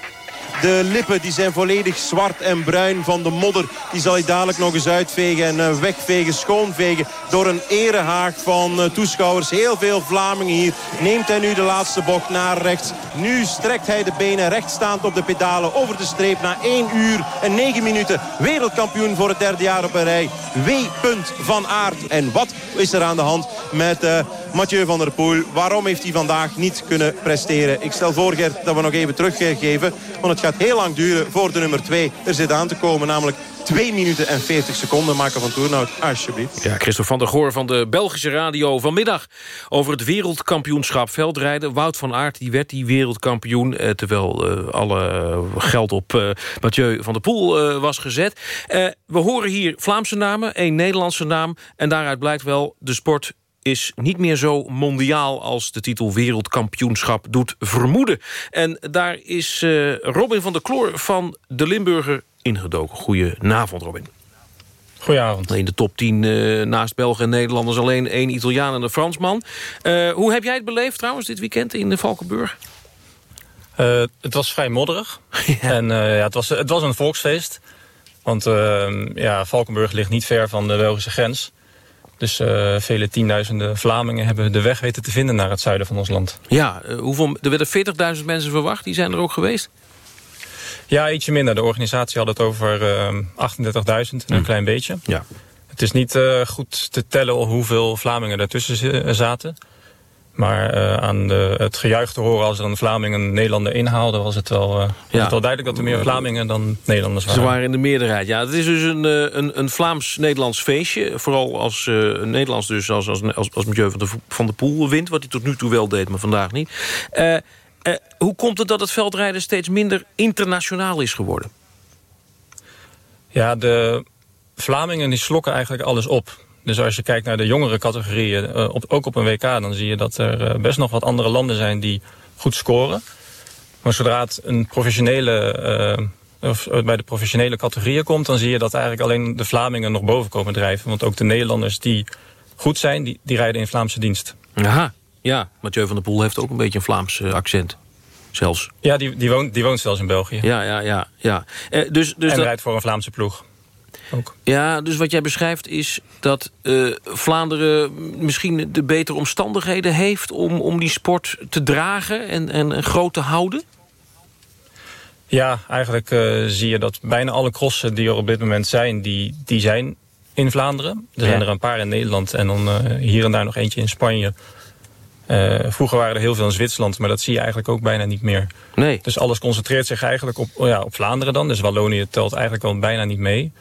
De lippen die zijn volledig zwart en bruin van de modder. Die zal hij dadelijk nog eens uitvegen en eh, wegvegen, schoonvegen... door een erehaag van eh, toeschouwers. Heel veel Vlamingen hier. Neemt hij nu de laatste bocht naar rechts. Nu strekt hij de benen rechtstaand op de pedalen over de streep... na 1 uur en 9 minuten. Wereldkampioen voor het derde jaar op een rij. W. van Aert. En wat is er aan de hand met eh, Mathieu van der Poel? Waarom heeft hij vandaag niet kunnen presteren? Ik stel voor, Gert, dat we nog even teruggeven. Want het gaat heel lang duren voor de nummer 2 er zit aan te komen. Namelijk 2 minuten en 40 seconden maken van Toernout. Alsjeblieft. Ja, Christophe van der Goor van de Belgische radio vanmiddag... over het wereldkampioenschap veldrijden. Wout van Aert die werd die wereldkampioen... Eh, terwijl eh, alle geld op eh, Mathieu van der Poel eh, was gezet. Eh, we horen hier Vlaamse namen, één Nederlandse naam... en daaruit blijkt wel de sport is niet meer zo mondiaal als de titel wereldkampioenschap doet vermoeden. En daar is eh, Robin van der Kloor van de Limburger ingedoken. Goedenavond, Robin. Goedenavond. In de top 10 eh, naast Belgen en Nederlanders alleen één Italiaan en een Fransman. Eh, hoe heb jij het beleefd trouwens dit weekend in de Valkenburg? Het was vrij modderig. En ja, het, was, het was een volksfeest. Want ja, Valkenburg ligt niet ver van de Belgische grens. Dus uh, vele tienduizenden Vlamingen hebben de weg weten te vinden naar het zuiden van ons land. Ja, uh, hoeveel, er werden 40.000 mensen verwacht. Die zijn er ook geweest? Ja, ietsje minder. De organisatie had het over uh, 38.000 en een klein beetje. Ja. Het is niet uh, goed te tellen hoeveel Vlamingen daartussen zaten. Maar uh, aan de, het gejuich te horen als er een Vlaming een Nederlander inhaalde... was het wel, uh, was het wel duidelijk dat er meer Vlamingen dan Nederlanders waren. Ze waren in de meerderheid. Ja, het is dus een, eh, een, een Vlaams-Nederlands feestje. Vooral als eh, Nederlands dus als, als, als, als Mathieu van de, van de Poel wint. Wat hij tot nu toe wel deed, maar vandaag niet. Eh, eh, hoe komt het dat het veldrijden steeds minder internationaal is geworden? Ja, de Vlamingen die slokken eigenlijk alles op. Dus als je kijkt naar de jongere categorieën, uh, op, ook op een WK... dan zie je dat er uh, best nog wat andere landen zijn die goed scoren. Maar zodra het een professionele, uh, of bij de professionele categorieën komt... dan zie je dat eigenlijk alleen de Vlamingen nog boven komen drijven. Want ook de Nederlanders die goed zijn, die, die rijden in Vlaamse dienst. Aha, ja. Mathieu van der Poel heeft ook een beetje een Vlaams accent. Zelfs. Ja, die, die, woont, die woont zelfs in België. Ja, ja, ja. ja. dus, dus en dat... rijdt voor een Vlaamse ploeg. Ook. Ja, dus wat jij beschrijft is dat uh, Vlaanderen misschien de betere omstandigheden heeft... om, om die sport te dragen en, en, en groot te houden? Ja, eigenlijk uh, zie je dat bijna alle crossen die er op dit moment zijn... die, die zijn in Vlaanderen. Er zijn Ja. er een paar in Nederland en dan uh, hier en daar nog eentje in Spanje. Uh, vroeger waren er heel veel in Zwitserland, maar dat zie je eigenlijk ook bijna niet meer. Nee. Dus alles concentreert zich eigenlijk op, ja, op Vlaanderen dan. Dus Wallonië telt eigenlijk al bijna niet mee.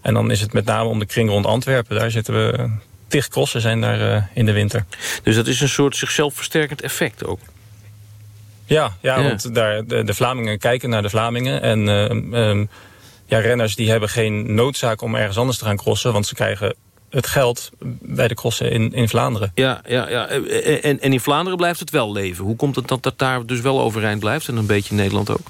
En dan is het met name om de kring rond Antwerpen. Daar zitten we... Tig crossen zijn daar uh, in de winter. Dus dat is een soort zichzelf versterkend effect ook? Ja, ja, Ja. want daar, de, de Vlamingen kijken naar de Vlamingen. En uh, um, ja, renners die hebben geen noodzaak om ergens anders te gaan crossen. Want ze krijgen het geld bij de crossen in, in Vlaanderen. Ja, ja, ja. En, en in Vlaanderen blijft het wel leven. Hoe komt het dat dat daar dus wel overeind blijft? En een beetje in Nederland ook?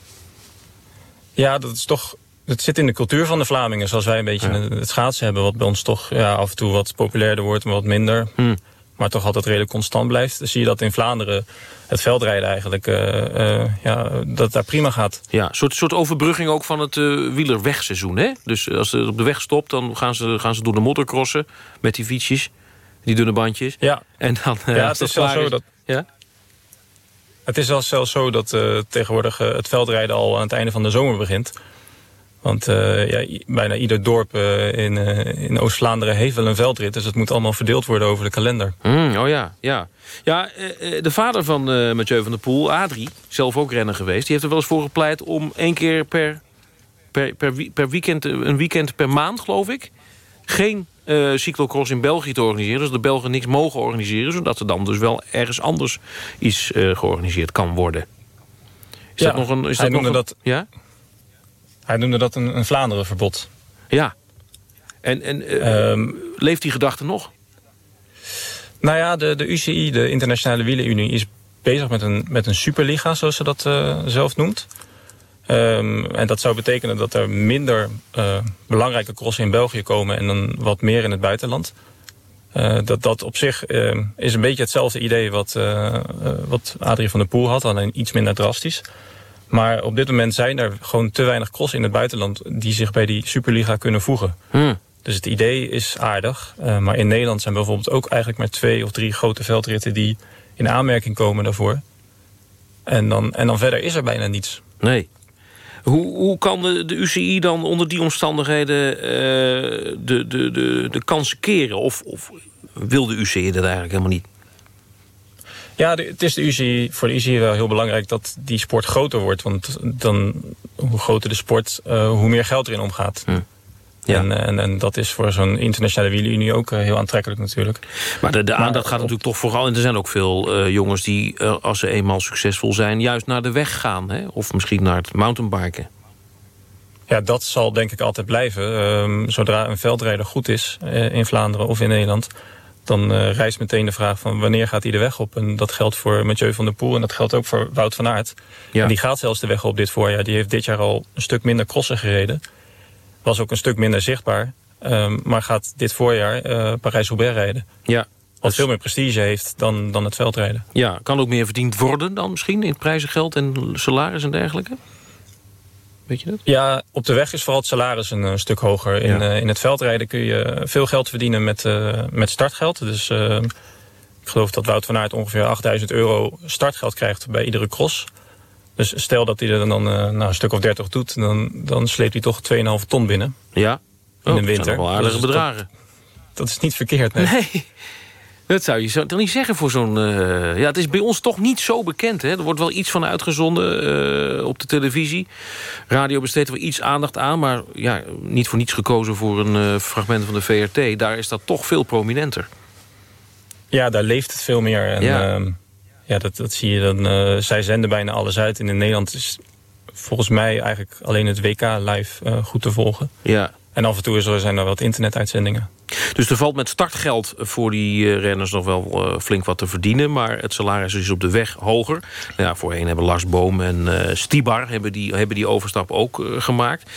Ja, dat is toch... Het zit in de cultuur van de Vlamingen, zoals wij een beetje Ja. het schaatsen hebben. Wat bij ons toch ja, af en toe wat populairder wordt, maar wat minder. Hm. Maar toch altijd redelijk constant blijft. Dan zie je dat in Vlaanderen het veldrijden eigenlijk eh, eh, ja, dat het daar prima gaat. Ja, een soort, soort overbrugging ook van het eh, wielerwegseizoen. Hè? Dus als het op de weg stopt, dan gaan ze, gaan ze door de modder crossen... met die fietsjes, die dunne bandjes. Ja, En dan, ja het is zelfs zo dat... Ja? Het is wel zelfs zo dat tegenwoordig het veldrijden al aan het einde van de zomer begint. Want eh, ja, bijna ieder dorp eh, in, eh, in Oost-Vlaanderen heeft wel een veldrit. Dus het moet allemaal verdeeld worden over de kalender. Mm, oh ja, ja. Ja, de vader van Mathieu van der Poel, Adrie, zelf ook renner geweest... die heeft er wel eens voor gepleit om één keer per, per, per, weekend... een weekend per maand, geloof ik... geen cyclocross in België te organiseren. Dus de Belgen niks mogen organiseren... zodat er dan dus wel ergens anders iets georganiseerd kan worden. Is Ja, dat nog een... Is hij dat nog een- dat- Ja? Hij noemde dat een, een Vlaanderen-verbod. Ja. En, en eh, Ehm, leeft die gedachte nog? Nou ja, de, de UCI, de Internationale Wielenunie, is bezig met een, met een superliga, zoals ze dat eh, zelf noemt. Ehm, en dat zou betekenen dat er minder eh, belangrijke crossen in België komen en dan wat meer in het buitenland. Dat, dat op zich is een beetje hetzelfde idee wat, wat Adrie van der Poel had, alleen iets minder drastisch. Maar op dit moment zijn er gewoon te weinig crossen in het buitenland die zich bij die superliga kunnen voegen. Hm. Dus het idee is aardig. eh, maar in Nederland zijn bijvoorbeeld ook eigenlijk maar twee of drie grote veldritten die in aanmerking komen daarvoor. En dan, en dan verder is er bijna niets. Nee. Hoe, hoe kan de, de UCI dan onder die omstandigheden eh, de, de, de, de kansen keren? Of, of wil de UCI dat eigenlijk helemaal niet? Ja, het is de UCI, voor de UCI wel heel belangrijk dat die sport groter wordt. Want dan, hoe groter de sport, eh, hoe meer geld erin omgaat. Ja. En, en, en dat is voor zo'n internationale wielenunie ook eh, heel aantrekkelijk natuurlijk. Maar de, de Maar aandacht gaat natuurlijk toch vooral... en er zijn ook veel eh, jongens die, eh, als ze eenmaal succesvol zijn... juist naar de weg gaan. Hè? Of misschien naar het mountainbiken. Ja, dat zal denk ik altijd blijven. Ehm, zodra een veldrijder goed is eh, in Vlaanderen of in Nederland... dan eh rijst meteen de vraag van wanneer gaat hij de weg op. En dat geldt voor Mathieu van der Poel en dat geldt ook voor Wout van Aert. Ja. En die gaat zelfs de weg op dit voorjaar. Die heeft dit jaar al een stuk minder crossen gereden. Was ook een stuk minder zichtbaar. ehm, maar gaat dit voorjaar eh, Parijs-Roubaix rijden. Ja. Wat veel meer prestige heeft dan, dan het veldrijden. Ja, kan ook meer verdiend worden dan misschien... in prijzengeld en salaris en dergelijke? Weet je dat? Ja, op de weg is vooral het salaris een, eh, stuk hoger. In, Ja. eh, in het veldrijden kun je veel geld verdienen met, eh, met startgeld. Dus ik geloof dat Wout van Aert ongeveer 8000 euro startgeld krijgt bij iedere cross. Dus stel dat hij er dan eh, nou, een stuk of 30 doet, dan, dan sleept hij toch 2,5 ton binnen. Ja. In Oh, de dat zijn winter. nog wel aardige Dus dat- bedragen. Dat, is niet verkeerd. Nee. Nee. Dat zou je zo, toch niet zeggen voor zo'n... eh, ja, het is bij ons toch niet zo bekend. Hè? Er wordt wel iets van uitgezonden eh, op de televisie. Radio besteedt wel iets aandacht aan... maar ja, niet voor niets gekozen voor een eh, fragment van de VRT. Daar is dat toch veel prominenter. Ja, daar leeft het veel meer. En, Ja. ja. ja, dat, dat zie je dan. zij zenden bijna alles uit. En in Nederland is volgens mij eigenlijk alleen het WK live goed te volgen. Ja. En af en toe zijn er wat internetuitzendingen. Dus er valt met startgeld voor die eh, renners nog wel eh, flink wat te verdienen. Maar het salaris is op de weg hoger. Nou ja, voorheen hebben Lars Boom en eh Stibar hebben die, hebben die overstap ook gemaakt.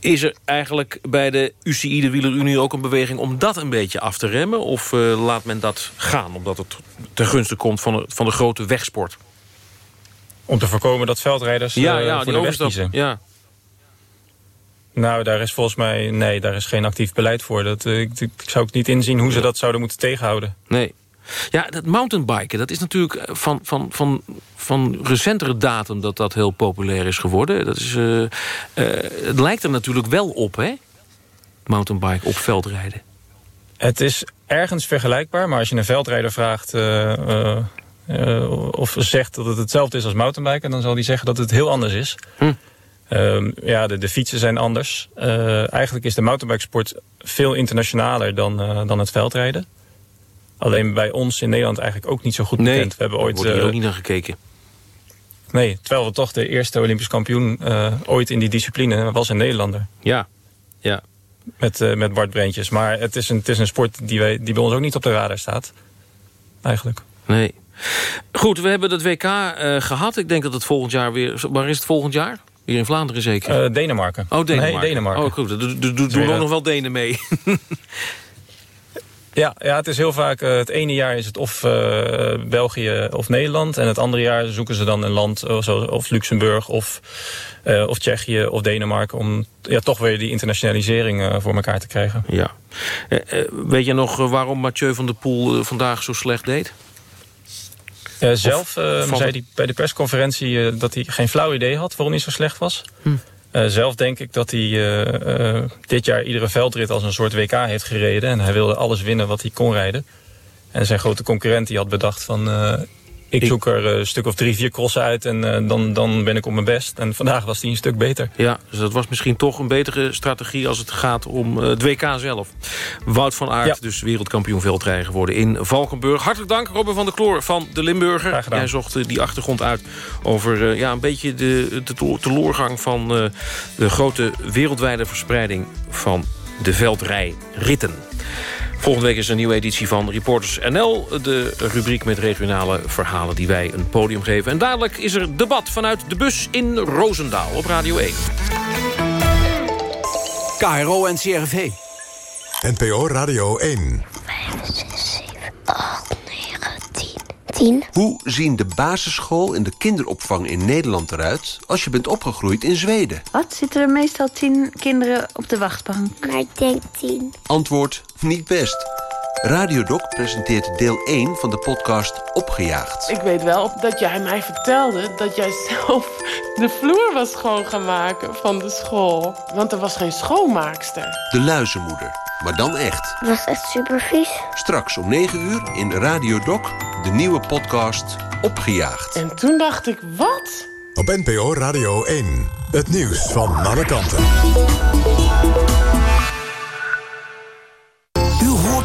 Is er eigenlijk bij de UCI, de Wielerunie, ook een beweging om dat een beetje af te remmen? Of laat men dat gaan, omdat het ten gunste komt van de, van de grote wegsport? Om te voorkomen dat veldrijders ja, ja, voor die de weg overstap. kiezen. Ja. Nou, daar is volgens mij... Nee, daar is geen actief beleid voor. Dat, eh, ik, ik zou ook niet inzien hoe ze dat zouden moeten tegenhouden. Nee. Ja, dat mountainbiken, dat is natuurlijk eh, van, van, van, van recentere datum dat dat heel populair is geworden. Dat is, eh, het lijkt er natuurlijk wel op, hè? Mountainbike op veldrijden. Het is ergens vergelijkbaar, maar als je een veldrijder vraagt... of zegt dat het hetzelfde is als mountainbiken... dan zal hij zeggen dat het heel anders is. Hm. Ehm, ja, de, de fietsen zijn anders. Eh, eigenlijk is de mountainbikesport veel internationaler dan, eh, dan het veldrijden. Alleen bij ons in Nederland eigenlijk ook niet zo goed bekend. We hebben ooit... wordt hier eh, ook niet naar gekeken. Nee, terwijl we toch de eerste Olympisch kampioen ooit in die discipline was een Nederlander. Ja, ja. Met, met Bart Breentjes. Maar het is een, het is een sport die, wij, die bij ons ook niet op de radar staat. Eigenlijk. Nee. Goed, we hebben het WK eh, gehad. Ik denk dat het volgend jaar weer... Waar is het volgend jaar? Hier in Vlaanderen zeker? Eh, Denemarken. Oh, Denemarken. Nee, Denemarken. Oh, goed. Ook eh, nog wel Denen mee. Ja, ja, het is heel vaak... eh, het ene jaar is het of eh, België of Nederland. En het andere jaar zoeken ze dan een land of Luxemburg of, of Tsjechië of Denemarken... om ja, toch weer die internationalisering voor elkaar te krijgen. Ja. Weet je nog waarom Mathieu van der Poel vandaag zo slecht deed? Eh, zelf eh, zei hij bij de persconferentie eh, dat hij geen flauw idee had waarom hij zo slecht was. Hm. Eh, zelf denk ik dat hij eh, eh, dit jaar iedere veldrit als een soort WK heeft gereden. En hij wilde alles winnen wat hij kon rijden. En zijn grote concurrent die had bedacht van... ik zoek er een stuk of drie, vier crossen uit en eh, dan, dan ben ik op mijn best. En vandaag was hij een stuk beter. Ja, dus dat was misschien toch een betere strategie... als het gaat om eh, het WK zelf. Wout van Aert, Ja. dus wereldkampioen veldrijden geworden in Valkenburg. Hartelijk dank, Robin van der Kloor van de Limburger. gedaan. Jij zocht eh, die achtergrond uit over ja, een beetje de, de te- teloorgang... van de grote wereldwijde verspreiding van de veldrijritten. Volgende week is er een nieuwe editie van Reporters NL. De rubriek met regionale verhalen die wij een podium geven. En dadelijk is er debat vanuit de bus in Roosendaal op Radio 1. KRO en CRV. NPO Radio 1. 10. Hoe zien de basisschool en de kinderopvang in Nederland eruit... als je bent opgegroeid in Zweden? Wat? Zitten er meestal tien kinderen op de wachtbank? Maar ik denk 10. Antwoord, niet best. Radiodoc presenteert deel 1 van de podcast Opgejaagd. Ik weet wel dat jij mij vertelde dat jij zelf de vloer was schoon gaan maken van de school. Want er was geen schoonmaakster. De luizenmoeder, maar dan echt. Was echt super vies. Straks om 9 uur in Radiodoc, de nieuwe podcast Opgejaagd. En toen dacht ik, wat? Op NPO Radio 1. Het nieuws van alle kanten.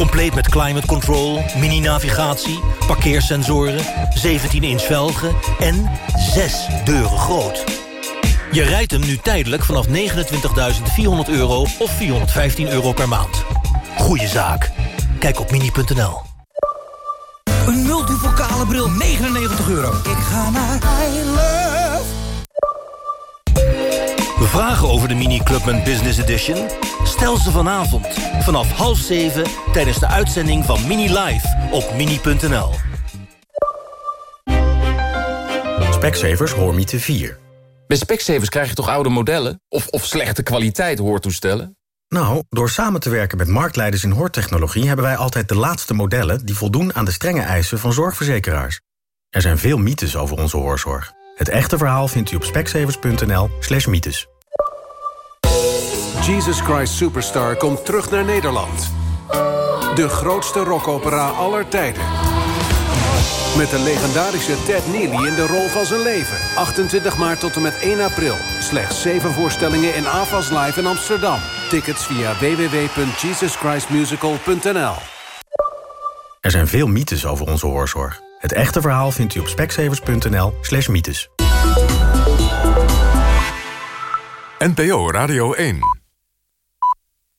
Compleet met climate control, mini-navigatie, parkeersensoren... 17-inch velgen en 6 deuren groot. Je rijdt hem nu tijdelijk vanaf 29.400 euro of 415 euro per maand. Goeie zaak. Kijk op mini.nl. Een multivocale bril, 99 euro. Ik ga naar. Vragen over de Mini Clubman Business Edition? Stel ze vanavond vanaf half zeven tijdens de uitzending van Mini Live op mini.nl. Specsavers Hoormiete 4. Bij Specsavers krijg je toch oude modellen? Of, of slechte kwaliteit hoortoestellen? Nou, door samen te werken met marktleiders in hoortechnologie... hebben wij altijd de laatste modellen die voldoen aan de strenge eisen van zorgverzekeraars. Er zijn veel mythes over onze hoorzorg. Het echte verhaal vindt u op specsavers.nl slash mythes. Jesus Christ Superstar komt terug naar Nederland. De grootste rockopera aller tijden. Met de legendarische Ted Neely in de rol van zijn leven. 28 maart tot en met 1 april. Slechts 7 voorstellingen in AFAS Live in Amsterdam. Tickets via www.jesuschristmusical.nl Er zijn veel mythes over onze hoorzorg. Het echte verhaal vindt u op specsavers.nl slash mythes. NPO Radio 1